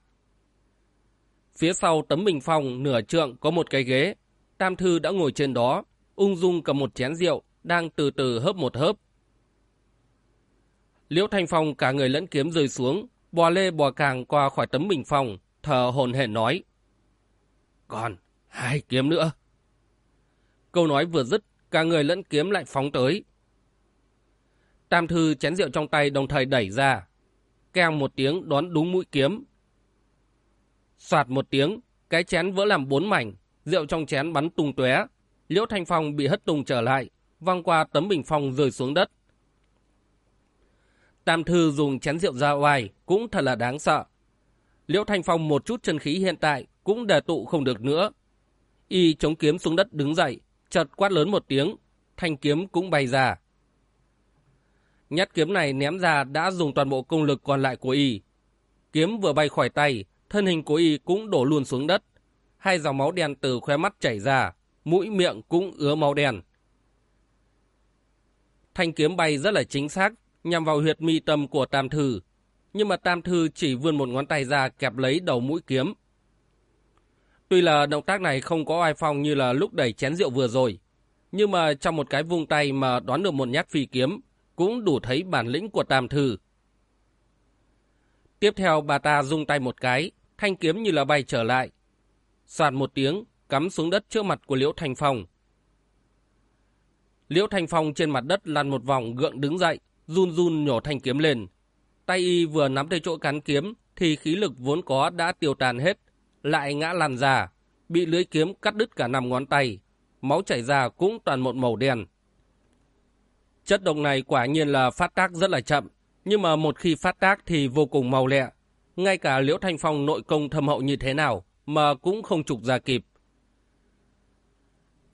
Phía sau tấm bình phong nửa trượng có một cái ghế, Tam Thư đã ngồi trên đó, ung dung cầm một chén rượu, đang từ từ hớp một hớp. Liễu Thanh Phong cả người lẫn kiếm rơi xuống, bò lê bò càng qua khỏi tấm bình phòng, thở hồn hển nói. Còn, hai kiếm nữa. Câu nói vừa dứt, cả người lẫn kiếm lại phóng tới. Tam thư chén rượu trong tay đồng thời đẩy ra. Keng một tiếng đón đúng mũi kiếm. Soạt một tiếng, cái chén vỡ làm bốn mảnh, rượu trong chén bắn tung tóe. Liễu Thanh Phong bị hất tung trở lại, văng qua tấm bình phong rơi xuống đất. Tam Thư dùng chén rượu ra oai cũng thật là đáng sợ. Liễu Thanh Phong một chút chân khí hiện tại cũng đề tụ không được nữa. Y chống kiếm xuống đất đứng dậy, chợt quát lớn một tiếng, thanh kiếm cũng bay ra. Nhát kiếm này ném ra đã dùng toàn bộ công lực còn lại của Y. Kiếm vừa bay khỏi tay, thân hình của Y cũng đổ luôn xuống đất. Hai dòng máu đen từ khóe mắt chảy ra, mũi miệng cũng ứa máu đen. Thanh kiếm bay rất là chính xác, nhằm vào huyệt mi tâm của Tam Thư. Nhưng mà Tam Thư chỉ vươn một ngón tay ra kẹp lấy đầu mũi kiếm. Tuy là động tác này không có ai phong như là lúc đẩy chén rượu vừa rồi, nhưng mà trong một cái vung tay mà đoán được một nhát phi kiếm, cũng đủ thấy bản lĩnh của Tam Thư. Tiếp theo bà ta rung tay một cái, thanh kiếm như là bay trở lại. Soạt một tiếng, cắm xuống đất trước mặt của Liễu Thành Phong. Liễu Thành Phong trên mặt đất lăn một vòng gượng đứng dậy, run run nhổ thanh kiếm lên. Tay y vừa nắm tới chỗ cán kiếm thì khí lực vốn có đã tiêu tàn hết, lại ngã lăn ra, bị lưới kiếm cắt đứt cả năm ngón tay, máu chảy ra cũng toàn một màu đen. Chất độc này quả nhiên là phát tác rất là chậm, nhưng mà một khi phát tác thì vô cùng màu lẹ. Ngay cả Liễu Thanh Phong nội công thâm hậu như thế nào mà cũng không trục ra kịp.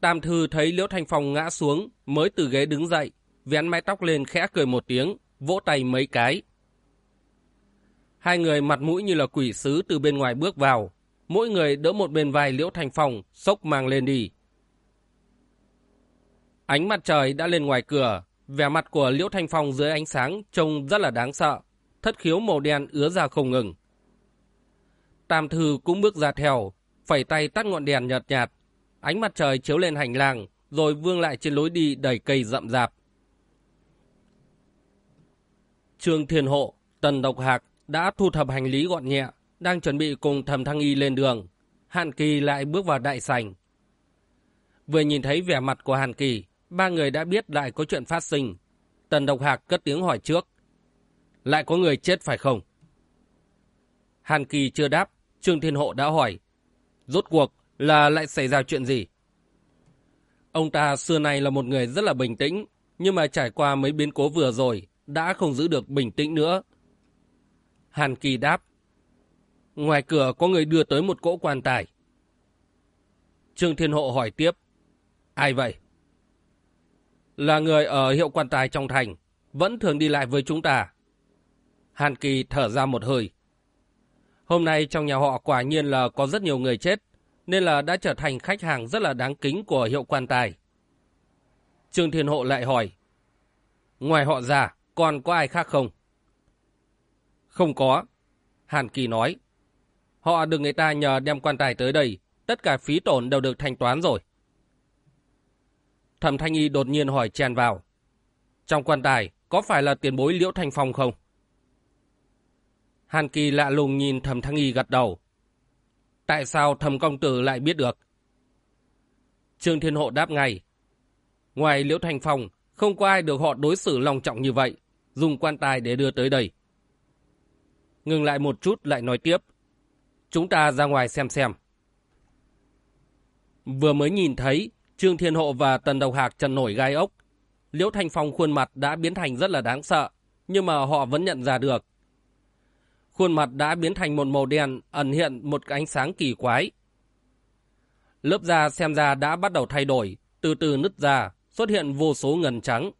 Tam Thư thấy Liễu Thanh Phong ngã xuống, mới từ ghế đứng dậy, vén mái tóc lên khẽ cười một tiếng, vỗ tay mấy cái. Hai người mặt mũi như là quỷ sứ từ bên ngoài bước vào, mỗi người đỡ một bên vai Liễu Thanh Phong, sốc mang lên đi. Ánh mặt trời đã lên ngoài cửa, vẻ mặt của Liễu Thanh Phong dưới ánh sáng trông rất là đáng sợ, thất khiếu màu đen ứa ra không ngừng. Tam Thư cũng bước ra theo, phẩy tay tắt ngọn đèn nhợt nhạt, ánh mặt trời chiếu lên hành lang, rồi vương lại trên lối đi đầy cây rậm rạp. Trương Thiên Hộ, Tần Độc Hạc đã thu thập hành lý gọn nhẹ, đang chuẩn bị cùng Thẩm thăng y lên đường. Hàn Kỳ lại bước vào đại sảnh. Vừa nhìn thấy vẻ mặt của Hàn Kỳ, ba người đã biết lại có chuyện phát sinh. Tần Độc Hạc cất tiếng hỏi trước. Lại có người chết phải không? Hàn Kỳ chưa đáp, Trương Thiên Hộ đã hỏi. Rốt cuộc là lại xảy ra chuyện gì? Ông ta xưa nay là một người rất là bình tĩnh, nhưng mà trải qua mấy biến cố vừa rồi, đã không giữ được bình tĩnh nữa. Hàn Kỳ đáp. Ngoài cửa có người đưa tới một cỗ quan tài. Trương Thiên Hộ hỏi tiếp. Ai vậy? Là người ở hiệu quan tài trong thành, vẫn thường đi lại với chúng ta. Hàn Kỳ thở ra một hơi. Hôm nay trong nhà họ quả nhiên là có rất nhiều người chết, nên là đã trở thành khách hàng rất là đáng kính của hiệu quan tài. Trương Thiên Hộ lại hỏi. Ngoài họ ra, còn có ai khác không? Không có. Hàn Kỳ nói. Họ được người ta nhờ đem quan tài tới đây. Tất cả phí tổn đều được thanh toán rồi. Thẩm Thanh Y đột nhiên hỏi chen vào. Trong quan tài, có phải là tiền bối Liễu Thanh Phong không? Hàn Kỳ lạ lùng nhìn Thẩm Thanh Y gật đầu. Tại sao Thẩm Công Tử lại biết được? Trương Thiên Hộ đáp ngay. Ngoài Liễu Thanh Phong, không có ai được họ đối xử lòng trọng như vậy dùng quan tài để đưa tới đây. Ngừng lại một chút lại nói tiếp. Chúng ta ra ngoài xem xem. Vừa mới nhìn thấy, Trương Thiên Hộ và Tần Độc Hạc trần nổi gai ốc. Liễu Thanh Phong khuôn mặt đã biến thành rất là đáng sợ, nhưng mà họ vẫn nhận ra được. Khuôn mặt đã biến thành một màu đen, ẩn hiện một ánh sáng kỳ quái. Lớp da xem ra đã bắt đầu thay đổi, từ từ nứt ra, xuất hiện vô số ngần trắng.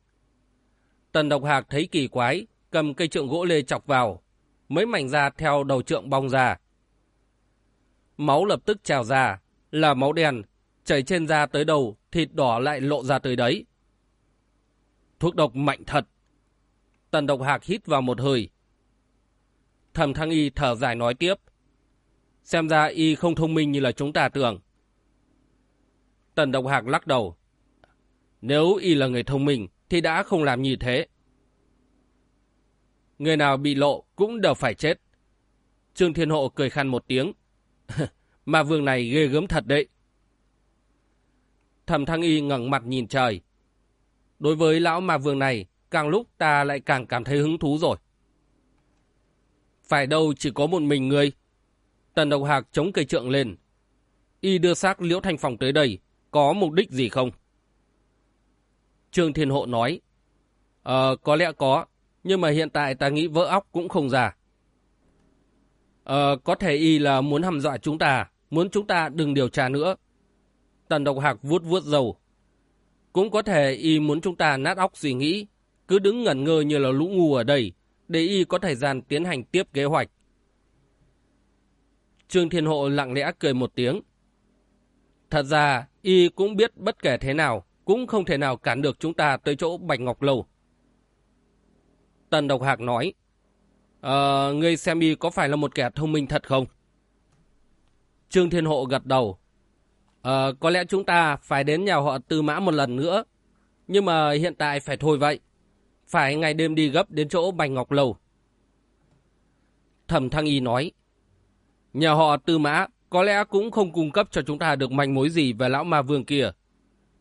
Tần độc hạc thấy kỳ quái, cầm cây trượng gỗ lê chọc vào. Mấy mảnh da theo đầu trượng bong ra. Máu lập tức trào ra, là máu đen, chảy trên da tới đầu, thịt đỏ lại lộ ra tới đấy. Thuốc độc mạnh thật. Tần độc hạc hít vào một hơi. Thẩm thăng y thở dài nói tiếp. Xem ra y không thông minh như là chúng ta tưởng. Tần độc hạc lắc đầu. Nếu y là người thông minh thì đã không làm như thế. Người nào bị lộ cũng đều phải chết. Trương Thiên Hộ cười khăn một tiếng. mà vương này ghê gớm thật đấy. Thẩm Thăng Y ngẩng mặt nhìn trời. Đối với lão ma vương này, càng lúc ta lại càng cảm thấy hứng thú rồi. Phải đâu chỉ có một mình ngươi. Tần Độc Hạc chống cây trượng lên. Y đưa xác Liễu Thanh Phong tới đây, có mục đích gì không? Trương Thiên Hộ nói. Ờ, có lẽ có, nhưng mà hiện tại ta nghĩ vỡ óc cũng không già. Ờ, có thể y là muốn hăm dọa chúng ta, muốn chúng ta đừng điều tra nữa. Tần Độc Hạc vuốt vuốt dầu. Cũng có thể y muốn chúng ta nát óc suy nghĩ, cứ đứng ngẩn ngơ như là lũ ngu ở đây, để y có thời gian tiến hành tiếp kế hoạch. Trương Thiên Hộ lặng lẽ cười một tiếng. Thật ra, y cũng biết bất kể thế nào, cũng không thể nào cản được chúng ta tới chỗ Bạch Ngọc Lâu. Tần Độc Hạc nói, Ờ, ngươi xem y có phải là một kẻ thông minh thật không? Trương Thiên Hộ gật đầu. Ờ, có lẽ chúng ta phải đến nhà họ Tư Mã một lần nữa. Nhưng mà hiện tại phải thôi vậy. Phải ngày đêm đi gấp đến chỗ Bạch Ngọc Lâu. Thẩm Thăng Y nói. Nhà họ Tư Mã có lẽ cũng không cung cấp cho chúng ta được manh mối gì về lão ma vương kia.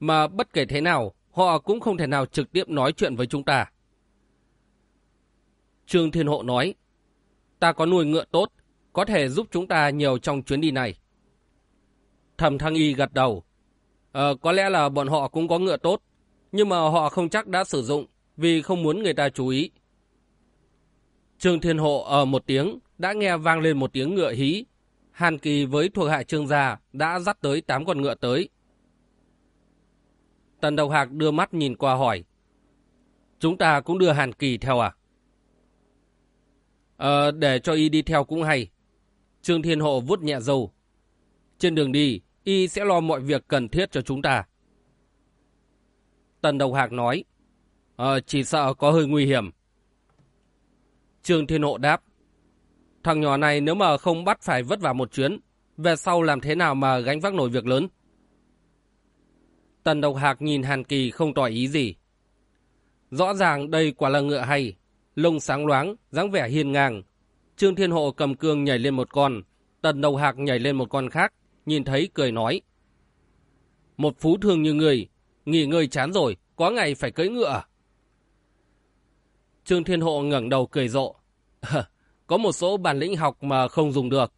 Mà bất kể thế nào, họ cũng không thể nào trực tiếp nói chuyện với chúng ta. Trương Thiên Hộ nói, ta có nuôi ngựa tốt, có thể giúp chúng ta nhiều trong chuyến đi này. Thẩm Thăng Y gật đầu. Ờ, có lẽ là bọn họ cũng có ngựa tốt, nhưng mà họ không chắc đã sử dụng vì không muốn người ta chú ý. Trương Thiên Hộ ở một tiếng đã nghe vang lên một tiếng ngựa hí. Hàn Kỳ với thuộc hạ Trương gia đã dắt tới tám con ngựa tới. Tần Độc Hạc đưa mắt nhìn qua hỏi. Chúng ta cũng đưa Hàn Kỳ theo à? Ờ, để cho y đi theo cũng hay. Trương Thiên Hộ vút nhẹ dầu. Trên đường đi, y sẽ lo mọi việc cần thiết cho chúng ta. Tần Độc Hạc nói. Ờ, chỉ sợ có hơi nguy hiểm. Trương Thiên Hộ đáp. Thằng nhỏ này nếu mà không bắt phải vất vả một chuyến, về sau làm thế nào mà gánh vác nổi việc lớn? Tần Độc Hạc nhìn Hàn Kỳ không tỏ ý gì. Rõ ràng đây quả là ngựa hay, lông sáng loáng, dáng vẻ hiền ngang. Trương Thiên Hộ cầm cương nhảy lên một con, Tần Độc Hạc nhảy lên một con khác, nhìn thấy cười nói. Một phú thương như người, nghỉ ngơi chán rồi, có ngày phải cưỡi ngựa Trương Thiên Hộ ngẩng đầu cười rộ. có một số bản lĩnh học mà không dùng được.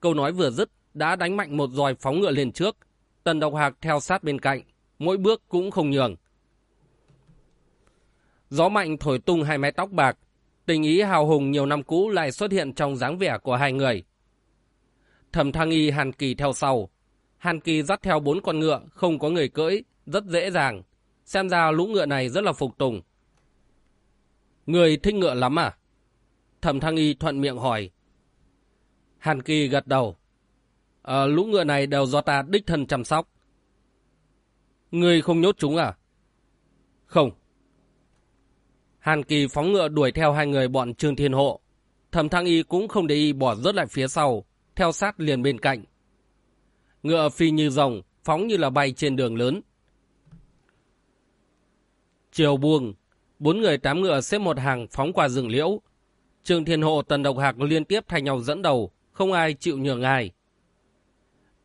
Câu nói vừa dứt, đã đánh mạnh một roi phóng ngựa lên trước. Tần Độc Hạc theo sát bên cạnh, mỗi bước cũng không nhường. Gió mạnh thổi tung hai mái tóc bạc, tình ý hào hùng nhiều năm cũ lại xuất hiện trong dáng vẻ của hai người. Thẩm Thăng Y Hàn Kỳ theo sau. Hàn Kỳ dắt theo bốn con ngựa, không có người cưỡi, rất dễ dàng. Xem ra lũ ngựa này rất là phục tùng. Người thích ngựa lắm à? Thẩm Thăng Y thuận miệng hỏi. Hàn Kỳ gật đầu. À, lũ ngựa này đều do ta đích thân chăm sóc. Người không nhốt chúng à? Không. Hàn Kỳ phóng ngựa đuổi theo hai người bọn Trương Thiên Hộ. Thẩm Thăng Y cũng không để y bỏ rớt lại phía sau, theo sát liền bên cạnh. Ngựa phi như rồng, phóng như là bay trên đường lớn. Chiều buông, bốn người tám ngựa xếp một hàng phóng qua rừng liễu. Trương Thiên Hộ Tần Độc Hạc liên tiếp thay nhau dẫn đầu, không ai chịu nhường ai.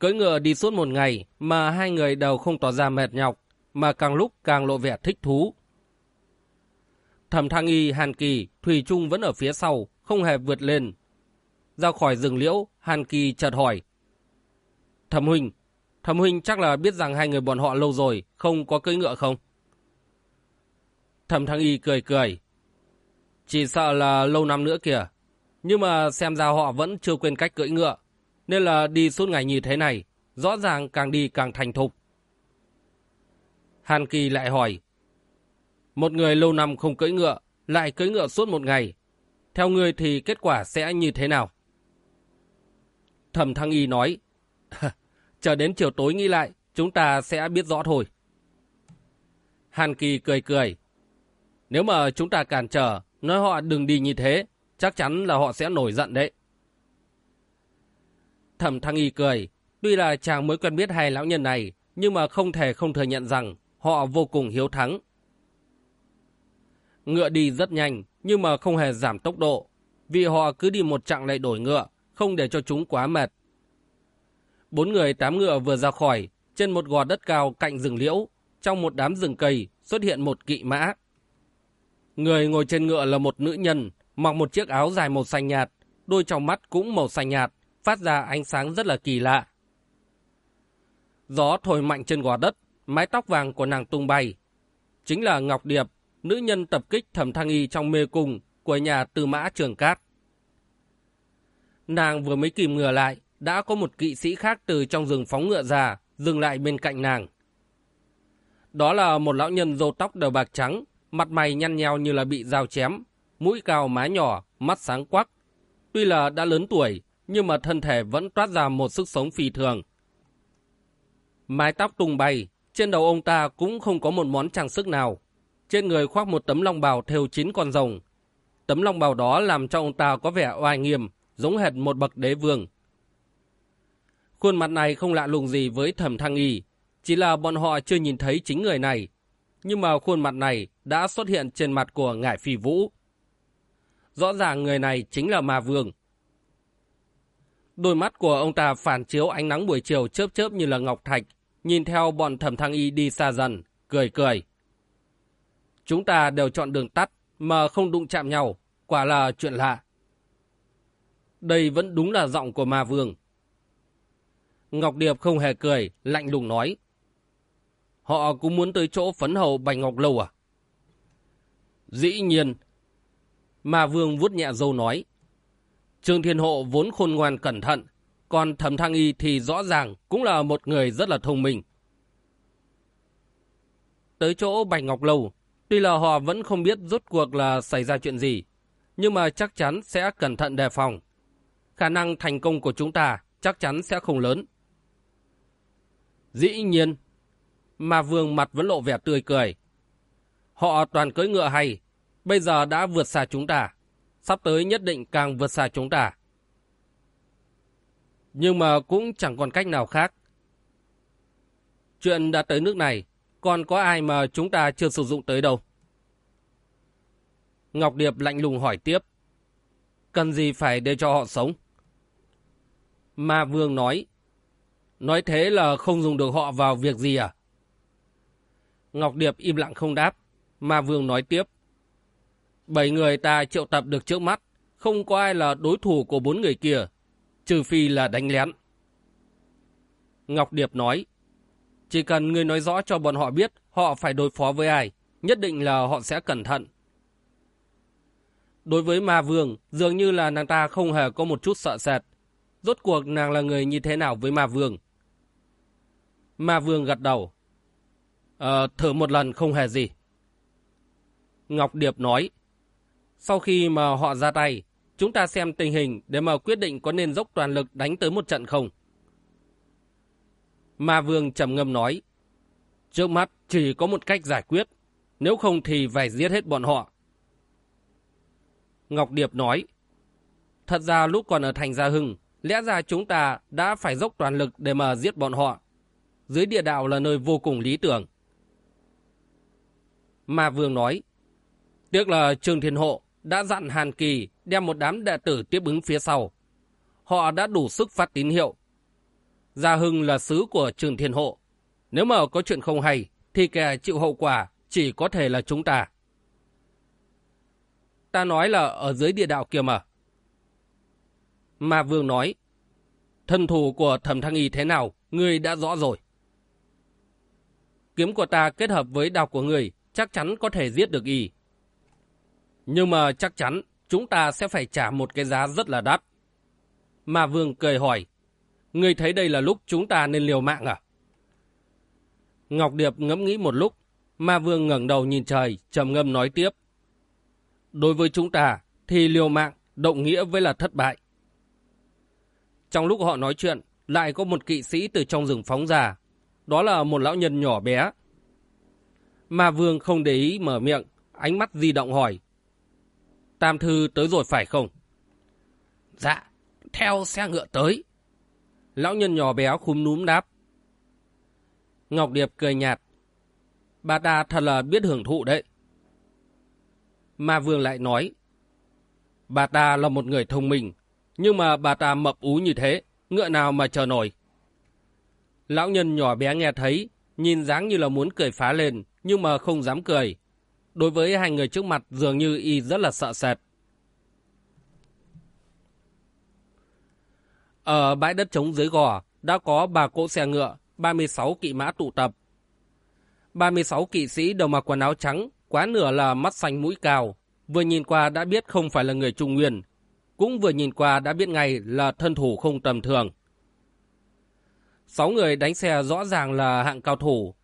Cưỡi ngựa đi suốt một ngày mà hai người đều không tỏ ra mệt nhọc, mà càng lúc càng lộ vẻ thích thú. Thẩm Thăng Y, Hàn Kỳ, Thủy Trung vẫn ở phía sau, không hề vượt lên. Ra khỏi rừng liễu, Hàn Kỳ chợt hỏi. Thẩm Huynh, Thẩm Huynh chắc là biết rằng hai người bọn họ lâu rồi, không có cưỡi ngựa không? Thẩm Thăng Y cười cười. Chỉ sợ là lâu năm nữa kìa. Nhưng mà xem ra họ vẫn chưa quên cách cưỡi ngựa. Nên là đi suốt ngày như thế này, rõ ràng càng đi càng thành thục. Hàn Kỳ lại hỏi. Một người lâu năm không cưỡi ngựa, lại cưỡi ngựa suốt một ngày. Theo người thì kết quả sẽ như thế nào? Thẩm Thăng Y nói. Chờ đến chiều tối nghĩ lại, chúng ta sẽ biết rõ thôi. Hàn Kỳ cười cười. Nếu mà chúng ta cản trở, nói họ đừng đi như thế, chắc chắn là họ sẽ nổi giận đấy. Thẩm Thăng Y cười, tuy là chàng mới quen biết hai lão nhân này, nhưng mà không thể không thừa nhận rằng họ vô cùng hiếu thắng. Ngựa đi rất nhanh, nhưng mà không hề giảm tốc độ, vì họ cứ đi một chặng lại đổi ngựa, không để cho chúng quá mệt. Bốn người tám ngựa vừa ra khỏi, trên một gò đất cao cạnh rừng liễu, trong một đám rừng cây xuất hiện một kỵ mã. Người ngồi trên ngựa là một nữ nhân, mặc một chiếc áo dài màu xanh nhạt, đôi trong mắt cũng màu xanh nhạt, phát ra ánh sáng rất là kỳ lạ. Gió thổi mạnh trên gò đất, mái tóc vàng của nàng tung bay. Chính là Ngọc Điệp, nữ nhân tập kích thẩm thăng y trong mê cung của nhà tư mã trường cát. Nàng vừa mới kìm ngựa lại, đã có một kỵ sĩ khác từ trong rừng phóng ngựa ra, dừng lại bên cạnh nàng. Đó là một lão nhân râu tóc đầu bạc trắng, mặt mày nhăn nheo như là bị dao chém, mũi cao má nhỏ, mắt sáng quắc. Tuy là đã lớn tuổi, nhưng mà thân thể vẫn toát ra một sức sống phi thường. Mái tóc tung bay, trên đầu ông ta cũng không có một món trang sức nào. Trên người khoác một tấm long bào thêu chín con rồng. Tấm long bào đó làm cho ông ta có vẻ oai nghiêm, giống hệt một bậc đế vương. Khuôn mặt này không lạ lùng gì với thẩm thăng y, chỉ là bọn họ chưa nhìn thấy chính người này. Nhưng mà khuôn mặt này đã xuất hiện trên mặt của ngải phi vũ. Rõ ràng người này chính là ma vương. Đôi mắt của ông ta phản chiếu ánh nắng buổi chiều chớp chớp như là ngọc thạch, nhìn theo bọn thẩm thăng y đi xa dần, cười cười. Chúng ta đều chọn đường tắt mà không đụng chạm nhau, quả là chuyện lạ. Đây vẫn đúng là giọng của ma vương. Ngọc Điệp không hề cười, lạnh lùng nói. Họ cũng muốn tới chỗ phấn hầu Bành Ngọc Lâu à? Dĩ nhiên. Ma vương vuốt nhẹ dâu nói. Trương Thiên Hộ vốn khôn ngoan cẩn thận, còn Thẩm Thăng Y thì rõ ràng cũng là một người rất là thông minh. Tới chỗ Bạch Ngọc Lâu, tuy là họ vẫn không biết rốt cuộc là xảy ra chuyện gì, nhưng mà chắc chắn sẽ cẩn thận đề phòng. Khả năng thành công của chúng ta chắc chắn sẽ không lớn. Dĩ nhiên, mà vương mặt vẫn lộ vẻ tươi cười. Họ toàn cưỡi ngựa hay, bây giờ đã vượt xa chúng ta, sắp tới nhất định càng vượt xa chúng ta. Nhưng mà cũng chẳng còn cách nào khác. Chuyện đã tới nước này, còn có ai mà chúng ta chưa sử dụng tới đâu. Ngọc Điệp lạnh lùng hỏi tiếp. Cần gì phải để cho họ sống? Ma Vương nói. Nói thế là không dùng được họ vào việc gì à? Ngọc Điệp im lặng không đáp. Ma Vương nói tiếp. Bảy người ta triệu tập được trước mắt. Không có ai là đối thủ của bốn người kia. Trừ phi là đánh lén. Ngọc Điệp nói. Chỉ cần người nói rõ cho bọn họ biết họ phải đối phó với ai. Nhất định là họ sẽ cẩn thận. Đối với ma vương, dường như là nàng ta không hề có một chút sợ sệt. Rốt cuộc nàng là người như thế nào với ma vương? Ma vương gật đầu. Ờ, thử một lần không hề gì. Ngọc Điệp nói. Sau khi mà họ ra tay, chúng ta xem tình hình để mà quyết định có nên dốc toàn lực đánh tới một trận không. Ma vương trầm ngâm nói. Trước mắt chỉ có một cách giải quyết. Nếu không thì phải giết hết bọn họ. Ngọc Điệp nói. Thật ra lúc còn ở thành Gia Hưng, lẽ ra chúng ta đã phải dốc toàn lực để mà giết bọn họ. Dưới địa đạo là nơi vô cùng lý tưởng. Ma Vương nói. Tiếc là trương Thiên Hộ đã dặn Hàn Kỳ đem một đám đệ tử tiếp ứng phía sau. Họ đã đủ sức phát tín hiệu. Gia Hưng là sứ của Trường Thiên Hộ. Nếu mà có chuyện không hay, thì kẻ chịu hậu quả chỉ có thể là chúng ta. Ta nói là ở dưới địa đạo kia mà. Mà Vương nói, thân thủ của thẩm thăng y thế nào, ngươi đã rõ rồi. Kiếm của ta kết hợp với đao của người chắc chắn có thể giết được y. Nhưng mà chắc chắn chúng ta sẽ phải trả một cái giá rất là đắt. Ma Vương cười hỏi, ngươi thấy đây là lúc chúng ta nên liều mạng à? Ngọc Điệp ngẫm nghĩ một lúc, Ma Vương ngẩng đầu nhìn trời, trầm ngâm nói tiếp. Đối với chúng ta thì liều mạng động nghĩa với là thất bại. Trong lúc họ nói chuyện, lại có một kỵ sĩ từ trong rừng phóng ra. Đó là một lão nhân nhỏ bé. Ma Vương không để ý mở miệng, ánh mắt di động hỏi. Tam Thư tới rồi phải không? Dạ, theo xe ngựa tới. Lão nhân nhỏ bé khúm núm đáp. Ngọc Điệp cười nhạt. Bà ta thật là biết hưởng thụ đấy. Ma Vương lại nói, bà ta là một người thông minh, nhưng mà bà ta mập ú như thế, ngựa nào mà chờ nổi. Lão nhân nhỏ bé nghe thấy, nhìn dáng như là muốn cười phá lên, nhưng mà không dám cười. Đối với hai người trước mặt dường như y rất là sợ sệt. Ở bãi đất trống dưới gò đã có bà cỗ xe ngựa, 36 kỵ mã tụ tập. 36 kỵ sĩ đầu mặc quần áo trắng, quá nửa là mắt xanh mũi cao. Vừa nhìn qua đã biết không phải là người Trung Nguyên. Cũng vừa nhìn qua đã biết ngay là thân thủ không tầm thường. Sáu người đánh xe rõ ràng là hạng cao thủ.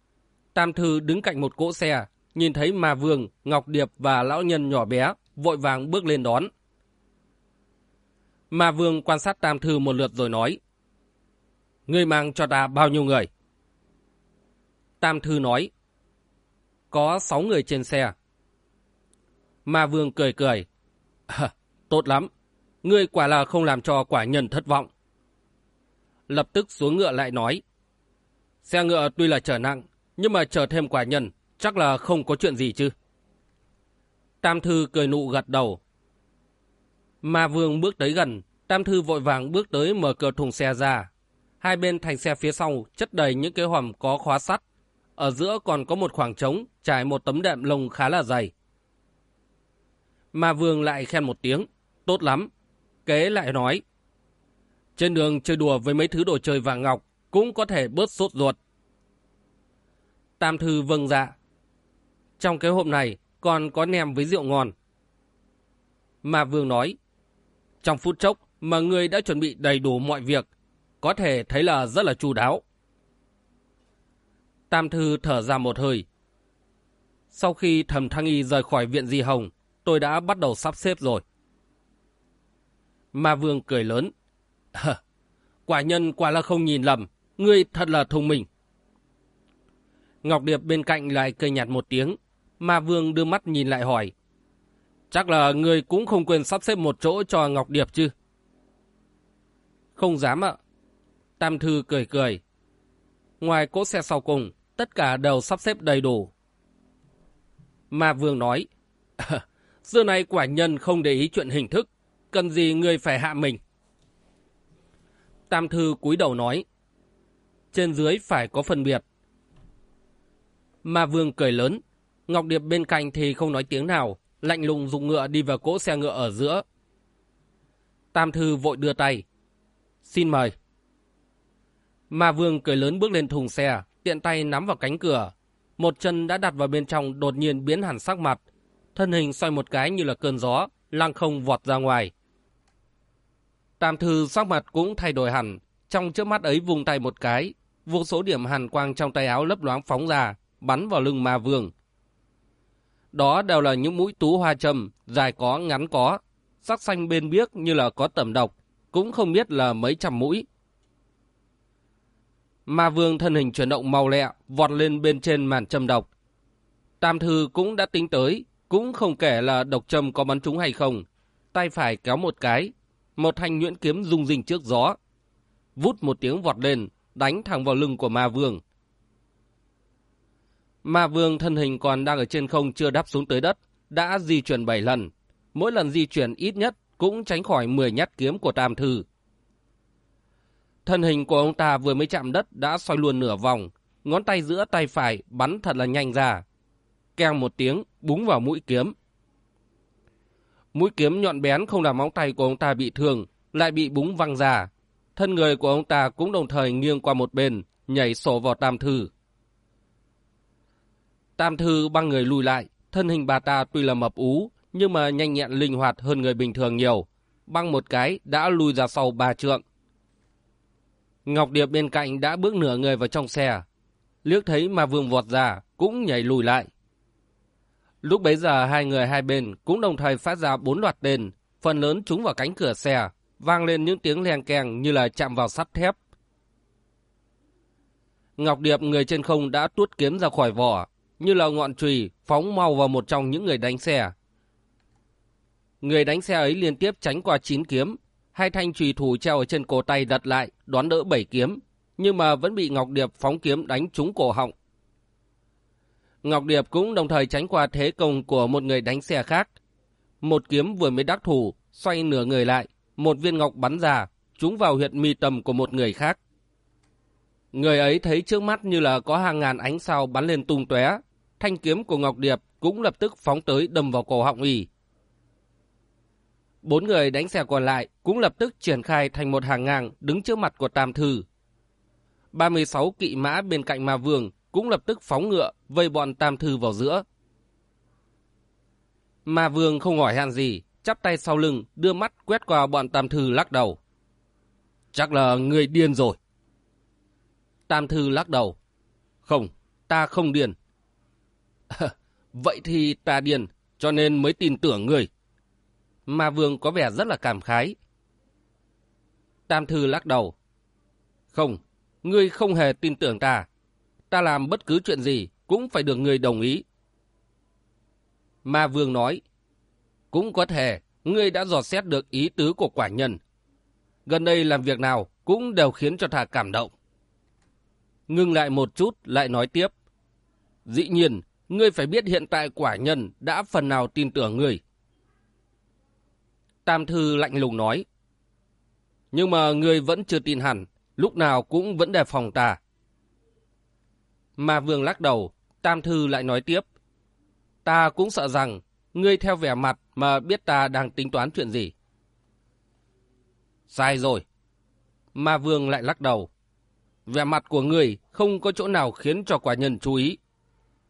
Tam Thư đứng cạnh một cỗ xe, nhìn thấy Ma Vương, Ngọc Điệp và lão nhân nhỏ bé, vội vàng bước lên đón. Ma Vương quan sát Tam Thư một lượt rồi nói. Ngươi mang cho ta bao nhiêu người? Tam Thư nói. Có sáu người trên xe. Ma Vương cười cười. À, tốt lắm. Ngươi quả là không làm cho quả nhân thất vọng. Lập tức xuống ngựa lại nói. Xe ngựa tuy là chở nặng, nhưng mà chở thêm quả nhân, chắc là không có chuyện gì chứ. Tam Thư cười nụ gật đầu. Ma Vương bước tới gần, Tam Thư vội vàng bước tới mở cửa thùng xe ra. Hai bên thành xe phía sau chất đầy những cái hòm có khóa sắt. Ở giữa còn có một khoảng trống trải một tấm đệm lông khá là dày. Ma Vương lại khen một tiếng. Tốt lắm. Kế lại nói. Trên đường chơi đùa với mấy thứ đồ chơi vàng ngọc cũng có thể bớt sốt ruột. Tam Thư vâng dạ. Trong cái hộp này còn có nem với rượu ngon. mà Vương nói. Trong phút chốc mà người đã chuẩn bị đầy đủ mọi việc, có thể thấy là rất là chu đáo. Tam Thư thở ra một hơi. Sau khi thầm thăng y rời khỏi viện Di Hồng, tôi đã bắt đầu sắp xếp rồi. Ma Vương cười lớn. quả nhân quả là không nhìn lầm, ngươi thật là thông minh. Ngọc Điệp bên cạnh lại cười nhạt một tiếng. Ma Vương đưa mắt nhìn lại hỏi. Chắc là người cũng không quên sắp xếp một chỗ cho Ngọc Điệp chứ? Không dám ạ. Tam Thư cười cười. Ngoài cỗ xe sau cùng, tất cả đều sắp xếp đầy đủ. Ma Vương nói, xưa nay quả nhân không để ý chuyện hình thức, cần gì người phải hạ mình. Tam Thư cúi đầu nói, trên dưới phải có phân biệt. Ma Vương cười lớn, Ngọc Điệp bên cạnh thì không nói tiếng nào, lạnh lùng dùng ngựa đi vào cỗ xe ngựa ở giữa. Tam Thư vội đưa tay. Xin mời. Ma Vương cười lớn bước lên thùng xe, tiện tay nắm vào cánh cửa. Một chân đã đặt vào bên trong đột nhiên biến hẳn sắc mặt. Thân hình xoay một cái như là cơn gió, lăng không vọt ra ngoài. Tam thư sắc mặt cũng thay đổi hẳn, trong trước mắt ấy vùng tay một cái, vô số điểm hàn quang trong tay áo lấp loáng phóng ra, bắn vào lưng ma vương. Đó đều là những mũi tú hoa châm, dài có, ngắn có, sắc xanh bên biếc như là có tẩm độc, cũng không biết là mấy trăm mũi. Ma vương thân hình chuyển động màu lẹ, vọt lên bên trên màn châm độc. Tam thư cũng đã tính tới, cũng không kể là độc châm có bắn trúng hay không. Tay phải kéo một cái, một thanh nhuyễn kiếm rung rinh trước gió. Vút một tiếng vọt lên, đánh thẳng vào lưng của ma vương. Ma vương thân hình còn đang ở trên không chưa đáp xuống tới đất, đã di chuyển 7 lần. Mỗi lần di chuyển ít nhất cũng tránh khỏi 10 nhát kiếm của Tam Thư. Thân hình của ông ta vừa mới chạm đất đã xoay luôn nửa vòng, ngón tay giữa tay phải bắn thật là nhanh ra. Keng một tiếng, búng vào mũi kiếm. Mũi kiếm nhọn bén không làm móng tay của ông ta bị thương, lại bị búng văng ra. Thân người của ông ta cũng đồng thời nghiêng qua một bên, nhảy sổ vào Tam Thư. Tam Thư băng người lùi lại, thân hình bà ta tuy là mập ú, nhưng mà nhanh nhẹn linh hoạt hơn người bình thường nhiều. Băng một cái đã lùi ra sau ba trượng. Ngọc Điệp bên cạnh đã bước nửa người vào trong xe. Liếc thấy mà vương vọt ra, cũng nhảy lùi lại. Lúc bấy giờ hai người hai bên cũng đồng thời phát ra bốn loạt tên, phần lớn trúng vào cánh cửa xe, vang lên những tiếng len keng như là chạm vào sắt thép. Ngọc Điệp người trên không đã tuốt kiếm ra khỏi vỏ, như là ngọn chùy phóng mau vào một trong những người đánh xe. Người đánh xe ấy liên tiếp tránh qua chín kiếm, hai thanh chùy thủ treo ở trên cổ tay đặt lại, đoán đỡ bảy kiếm, nhưng mà vẫn bị Ngọc Điệp phóng kiếm đánh trúng cổ họng. Ngọc Điệp cũng đồng thời tránh qua thế công của một người đánh xe khác. Một kiếm vừa mới đắc thủ, xoay nửa người lại, một viên ngọc bắn ra, trúng vào huyệt mi tầm của một người khác. Người ấy thấy trước mắt như là có hàng ngàn ánh sao bắn lên tung tóe, thanh kiếm của Ngọc Điệp cũng lập tức phóng tới đâm vào cổ họng y. Bốn người đánh xe còn lại cũng lập tức triển khai thành một hàng ngang đứng trước mặt của Tam Thư. 36 kỵ mã bên cạnh Ma Vương cũng lập tức phóng ngựa vây bọn Tam Thư vào giữa. Ma Vương không hỏi han gì, chắp tay sau lưng, đưa mắt quét qua bọn Tam Thư lắc đầu. Chắc là người điên rồi. Tam Thư lắc đầu. Không, ta không điên. Vậy thì ta điên, cho nên mới tin tưởng người. Ma Vương có vẻ rất là cảm khái. Tam Thư lắc đầu. Không, ngươi không hề tin tưởng ta. Ta làm bất cứ chuyện gì cũng phải được ngươi đồng ý. Ma Vương nói. Cũng có thể, ngươi đã dò xét được ý tứ của quả nhân. Gần đây làm việc nào cũng đều khiến cho ta cảm động. Ngưng lại một chút, lại nói tiếp. Dĩ nhiên, ngươi phải biết hiện tại quả nhân đã phần nào tin tưởng ngươi. Tam Thư lạnh lùng nói. Nhưng mà ngươi vẫn chưa tin hẳn, lúc nào cũng vẫn đề phòng ta. Ma Vương lắc đầu, Tam Thư lại nói tiếp. Ta cũng sợ rằng, ngươi theo vẻ mặt mà biết ta đang tính toán chuyện gì. Sai rồi. Ma Vương lại lắc đầu. Vẻ mặt của người không có chỗ nào khiến cho quả nhân chú ý.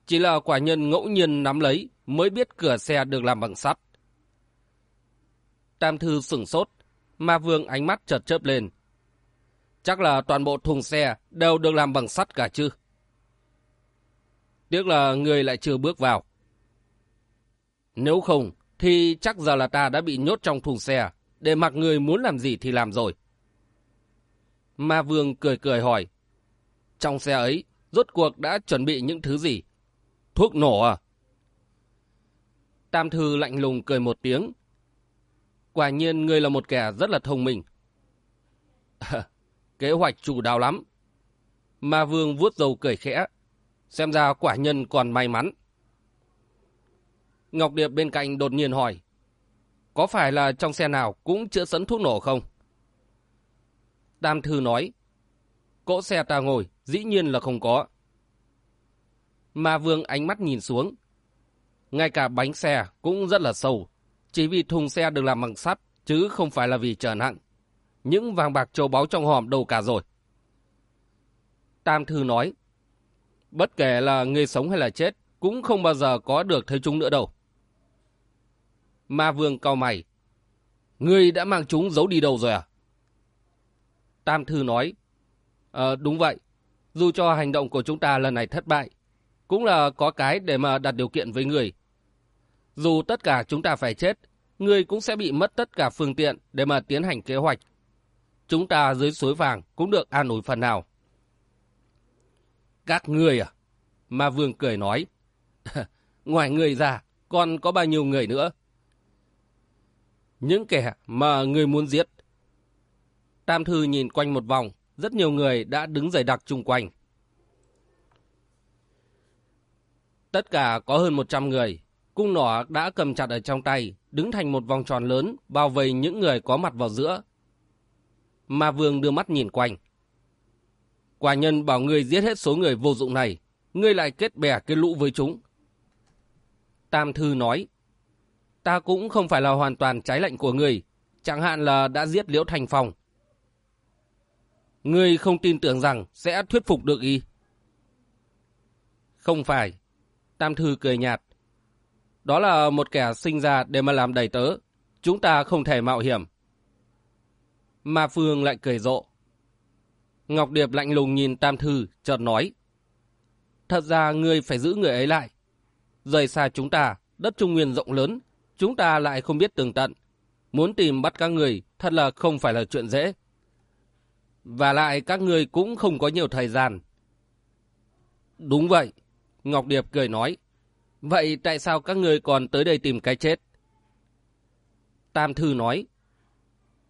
Chỉ là quả nhân ngẫu nhiên nắm lấy mới biết cửa xe được làm bằng sắt. Tam Thư sửng sốt, Ma Vương ánh mắt chợt chớp lên. Chắc là toàn bộ thùng xe đều được làm bằng sắt cả chứ. Tiếc là người lại chưa bước vào. Nếu không, thì chắc giờ là ta đã bị nhốt trong thùng xe, để mặc người muốn làm gì thì làm rồi. Ma Vương cười cười hỏi. Trong xe ấy, rốt cuộc đã chuẩn bị những thứ gì? Thuốc nổ à? Tam Thư lạnh lùng cười một tiếng. Quả nhiên ngươi là một kẻ rất là thông minh. kế hoạch chủ đáo lắm. Ma Vương vuốt dầu cười khẽ. Xem ra quả nhân còn may mắn. Ngọc Điệp bên cạnh đột nhiên hỏi. Có phải là trong xe nào cũng chữa sẵn thuốc nổ không? Tam Thư nói. Cỗ xe ta ngồi, dĩ nhiên là không có. Ma Vương ánh mắt nhìn xuống. Ngay cả bánh xe cũng rất là sâu. Chỉ vì thùng xe được làm bằng sắt, chứ không phải là vì chở nặng. Những vàng bạc châu báu trong hòm đâu cả rồi. Tam Thư nói. Bất kể là người sống hay là chết, cũng không bao giờ có được thấy chúng nữa đâu. Ma Vương cau mày. Ngươi đã mang chúng giấu đi đâu rồi à? Tam Thư nói. Ờ, đúng vậy. Dù cho hành động của chúng ta lần này thất bại, cũng là có cái để mà đặt điều kiện với người. Dù tất cả chúng ta phải chết, người cũng sẽ bị mất tất cả phương tiện để mà tiến hành kế hoạch. Chúng ta dưới suối vàng cũng được an ủi phần nào. Các người à? Ma Vương cười nói. Ngoài người ra, còn có bao nhiêu người nữa? Những kẻ mà người muốn giết. Tam Thư nhìn quanh một vòng, rất nhiều người đã đứng dày đặc chung quanh. Tất cả có hơn 100 người, cung nỏ đã cầm chặt ở trong tay, đứng thành một vòng tròn lớn, bao vây những người có mặt vào giữa. Ma Vương đưa mắt nhìn quanh. Quả nhân bảo ngươi giết hết số người vô dụng này, ngươi lại kết bè kết lũ với chúng. Tam Thư nói, ta cũng không phải là hoàn toàn trái lệnh của ngươi, chẳng hạn là đã giết Liễu Thành Phong. Ngươi không tin tưởng rằng sẽ thuyết phục được y. Không phải. Tam Thư cười nhạt. Đó là một kẻ sinh ra để mà làm đầy tớ. Chúng ta không thể mạo hiểm. Ma Phương lại cười rộ. Ngọc Điệp lạnh lùng nhìn Tam Thư, chợt nói. Thật ra ngươi phải giữ người ấy lại. Rời xa chúng ta, đất Trung Nguyên rộng lớn, chúng ta lại không biết tường tận. Muốn tìm bắt các người thật là không phải là chuyện dễ. Và lại các người cũng không có nhiều thời gian. Đúng vậy, Ngọc Điệp cười nói. Vậy tại sao các người còn tới đây tìm cái chết? Tam Thư nói.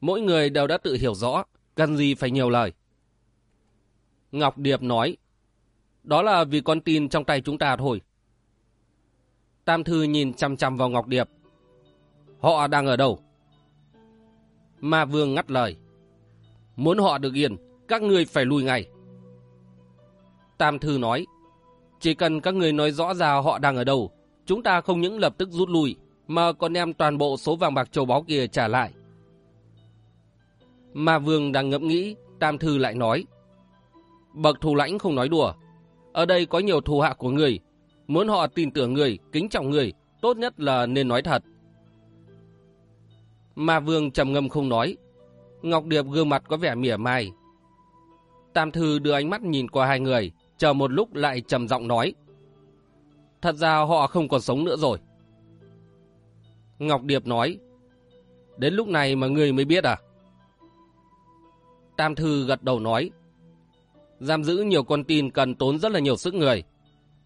Mỗi người đều đã tự hiểu rõ, cần gì phải nhiều lời. Ngọc Điệp nói. Đó là vì con tin trong tay chúng ta thôi. Tam Thư nhìn chăm chăm vào Ngọc Điệp. Họ đang ở đâu? Ma Vương ngắt lời. Muốn họ được yên, các ngươi phải lùi ngay. Tam Thư nói, chỉ cần các người nói rõ ra họ đang ở đâu, chúng ta không những lập tức rút lui, mà còn đem toàn bộ số vàng bạc châu báu kia trả lại. Ma Vương đang ngẫm nghĩ, Tam Thư lại nói, Bậc thủ lãnh không nói đùa, ở đây có nhiều thù hạ của người, muốn họ tin tưởng người, kính trọng người, tốt nhất là nên nói thật. Ma Vương trầm ngâm không nói, Ngọc Điệp gương mặt có vẻ mỉa mai. Tam Thư đưa ánh mắt nhìn qua hai người, chờ một lúc lại trầm giọng nói. Thật ra họ không còn sống nữa rồi. Ngọc Điệp nói, đến lúc này mà người mới biết à? Tam Thư gật đầu nói, giam giữ nhiều con tin cần tốn rất là nhiều sức người.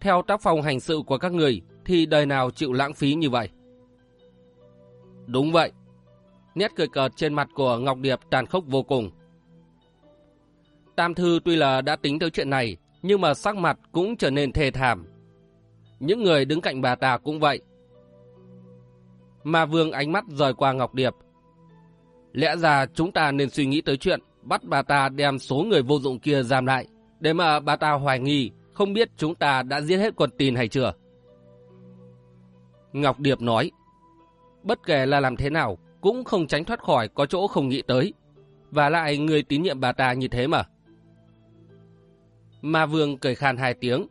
Theo tác phong hành sự của các người thì đời nào chịu lãng phí như vậy? Đúng vậy. Nét cười cợt trên mặt của Ngọc Điệp tàn khốc vô cùng. Tam Thư tuy là đã tính tới chuyện này, nhưng mà sắc mặt cũng trở nên thê thảm. Những người đứng cạnh bà ta cũng vậy. Ma Vương ánh mắt rời qua Ngọc Điệp. Lẽ ra chúng ta nên suy nghĩ tới chuyện bắt bà ta đem số người vô dụng kia giam lại, để mà bà ta hoài nghi không biết chúng ta đã giết hết con tin hay chưa. Ngọc Điệp nói, bất kể là làm thế nào, cũng không tránh thoát khỏi có chỗ không nghĩ tới. Và lại người tín nhiệm bà ta như thế mà. Ma Vương cười khan hai tiếng.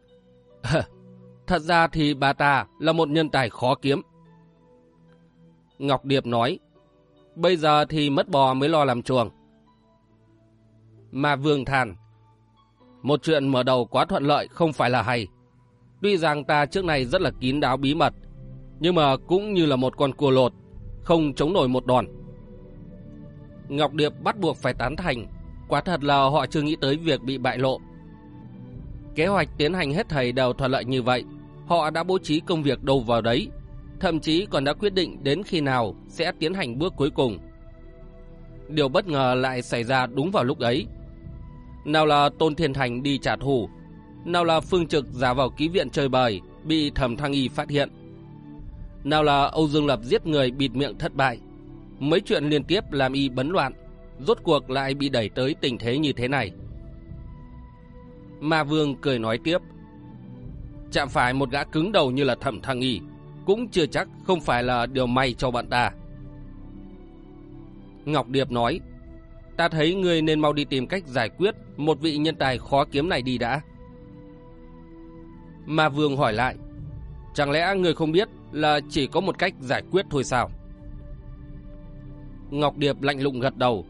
Thật ra thì bà ta là một nhân tài khó kiếm. Ngọc Điệp nói, bây giờ thì mất bò mới lo làm chuồng. Ma Vương than, một chuyện mở đầu quá thuận lợi không phải là hay. Tuy rằng ta trước này rất là kín đáo bí mật, nhưng mà cũng như là một con cua lột, không chống nổi một đòn. Ngọc Điệp bắt buộc phải tán thành, quả thật là họ chưa nghĩ tới việc bị bại lộ. Kế hoạch tiến hành hết thầy đều thuận lợi như vậy, họ đã bố trí công việc đâu vào đấy, thậm chí còn đã quyết định đến khi nào sẽ tiến hành bước cuối cùng. Điều bất ngờ lại xảy ra đúng vào lúc ấy. Nào là Tôn Thiên Thành đi trả thù, nào là Phương Trực giả vào ký viện chơi bời, bị Thẩm Thăng Y phát hiện. Nào là Âu Dương Lập giết người bịt miệng thất bại. Mấy chuyện liên tiếp làm y bấn loạn, rốt cuộc lại bị đẩy tới tình thế như thế này. Ma Vương cười nói tiếp. Chạm phải một gã cứng đầu như là thẩm thăng y, cũng chưa chắc không phải là điều may cho bạn ta. Ngọc Điệp nói, ta thấy ngươi nên mau đi tìm cách giải quyết một vị nhân tài khó kiếm này đi đã. Ma Vương hỏi lại, chẳng lẽ ngươi không biết là chỉ có một cách giải quyết thôi sao? Ngọc Điệp lạnh lùng gật đầu,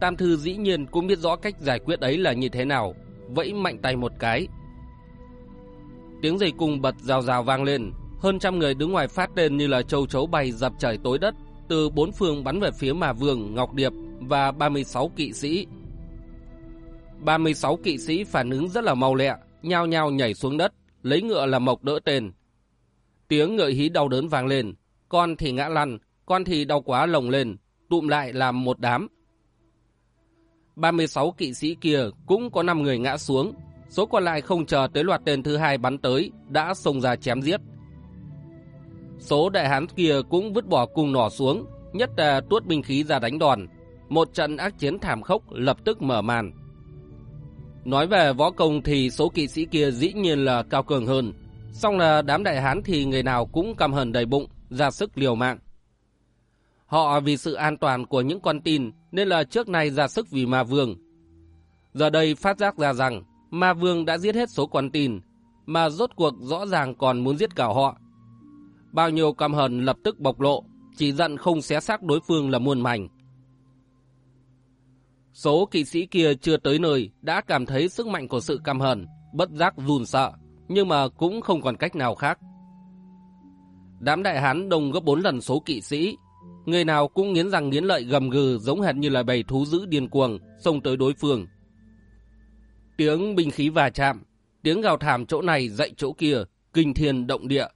Tam Thư dĩ nhiên cũng biết rõ cách giải quyết ấy là như thế nào, vẫy mạnh tay một cái. Tiếng giày cung bật rào rào vang lên, hơn trăm người đứng ngoài phát tên như là châu chấu bay dập trời tối đất, từ bốn phương bắn về phía mà vương, Ngọc Điệp và 36 kỵ sĩ. 36 kỵ sĩ phản ứng rất là mau lẹ, nhao nhao nhảy xuống đất, lấy ngựa làm mộc đỡ tên. Tiếng ngựa hí đau đớn vang lên, con thì ngã lăn, con thì đau quá lồng lên, tụm lại làm một đám. 36 kỵ sĩ kia cũng có 5 người ngã xuống, số còn lại không chờ tới loạt tên thứ hai bắn tới, đã xông ra chém giết. Số đại hán kia cũng vứt bỏ cung nỏ xuống, nhất là tuốt binh khí ra đánh đòn. Một trận ác chiến thảm khốc lập tức mở màn. Nói về võ công thì số kỵ sĩ kia dĩ nhiên là cao cường hơn, song là đám đại hán thì người nào cũng căm hờn đầy bụng, ra sức liều mạng. Họ vì sự an toàn của những con tin nên là trước nay ra sức vì ma vương. Giờ đây phát giác ra rằng ma vương đã giết hết số con tin, mà rốt cuộc rõ ràng còn muốn giết cả họ. Bao nhiêu căm hờn lập tức bộc lộ, chỉ giận không xé xác đối phương là muôn mảnh. Số kỵ sĩ kia chưa tới nơi đã cảm thấy sức mạnh của sự căm hờn, bất giác run sợ, nhưng mà cũng không còn cách nào khác. Đám đại hán đông gấp bốn lần số kỵ sĩ, người nào cũng nghiến răng nghiến lợi gầm gừ giống hệt như là bầy thú dữ điên cuồng, xông tới đối phương. Tiếng binh khí va chạm, tiếng gào thảm chỗ này dậy chỗ kia, kinh thiên động địa.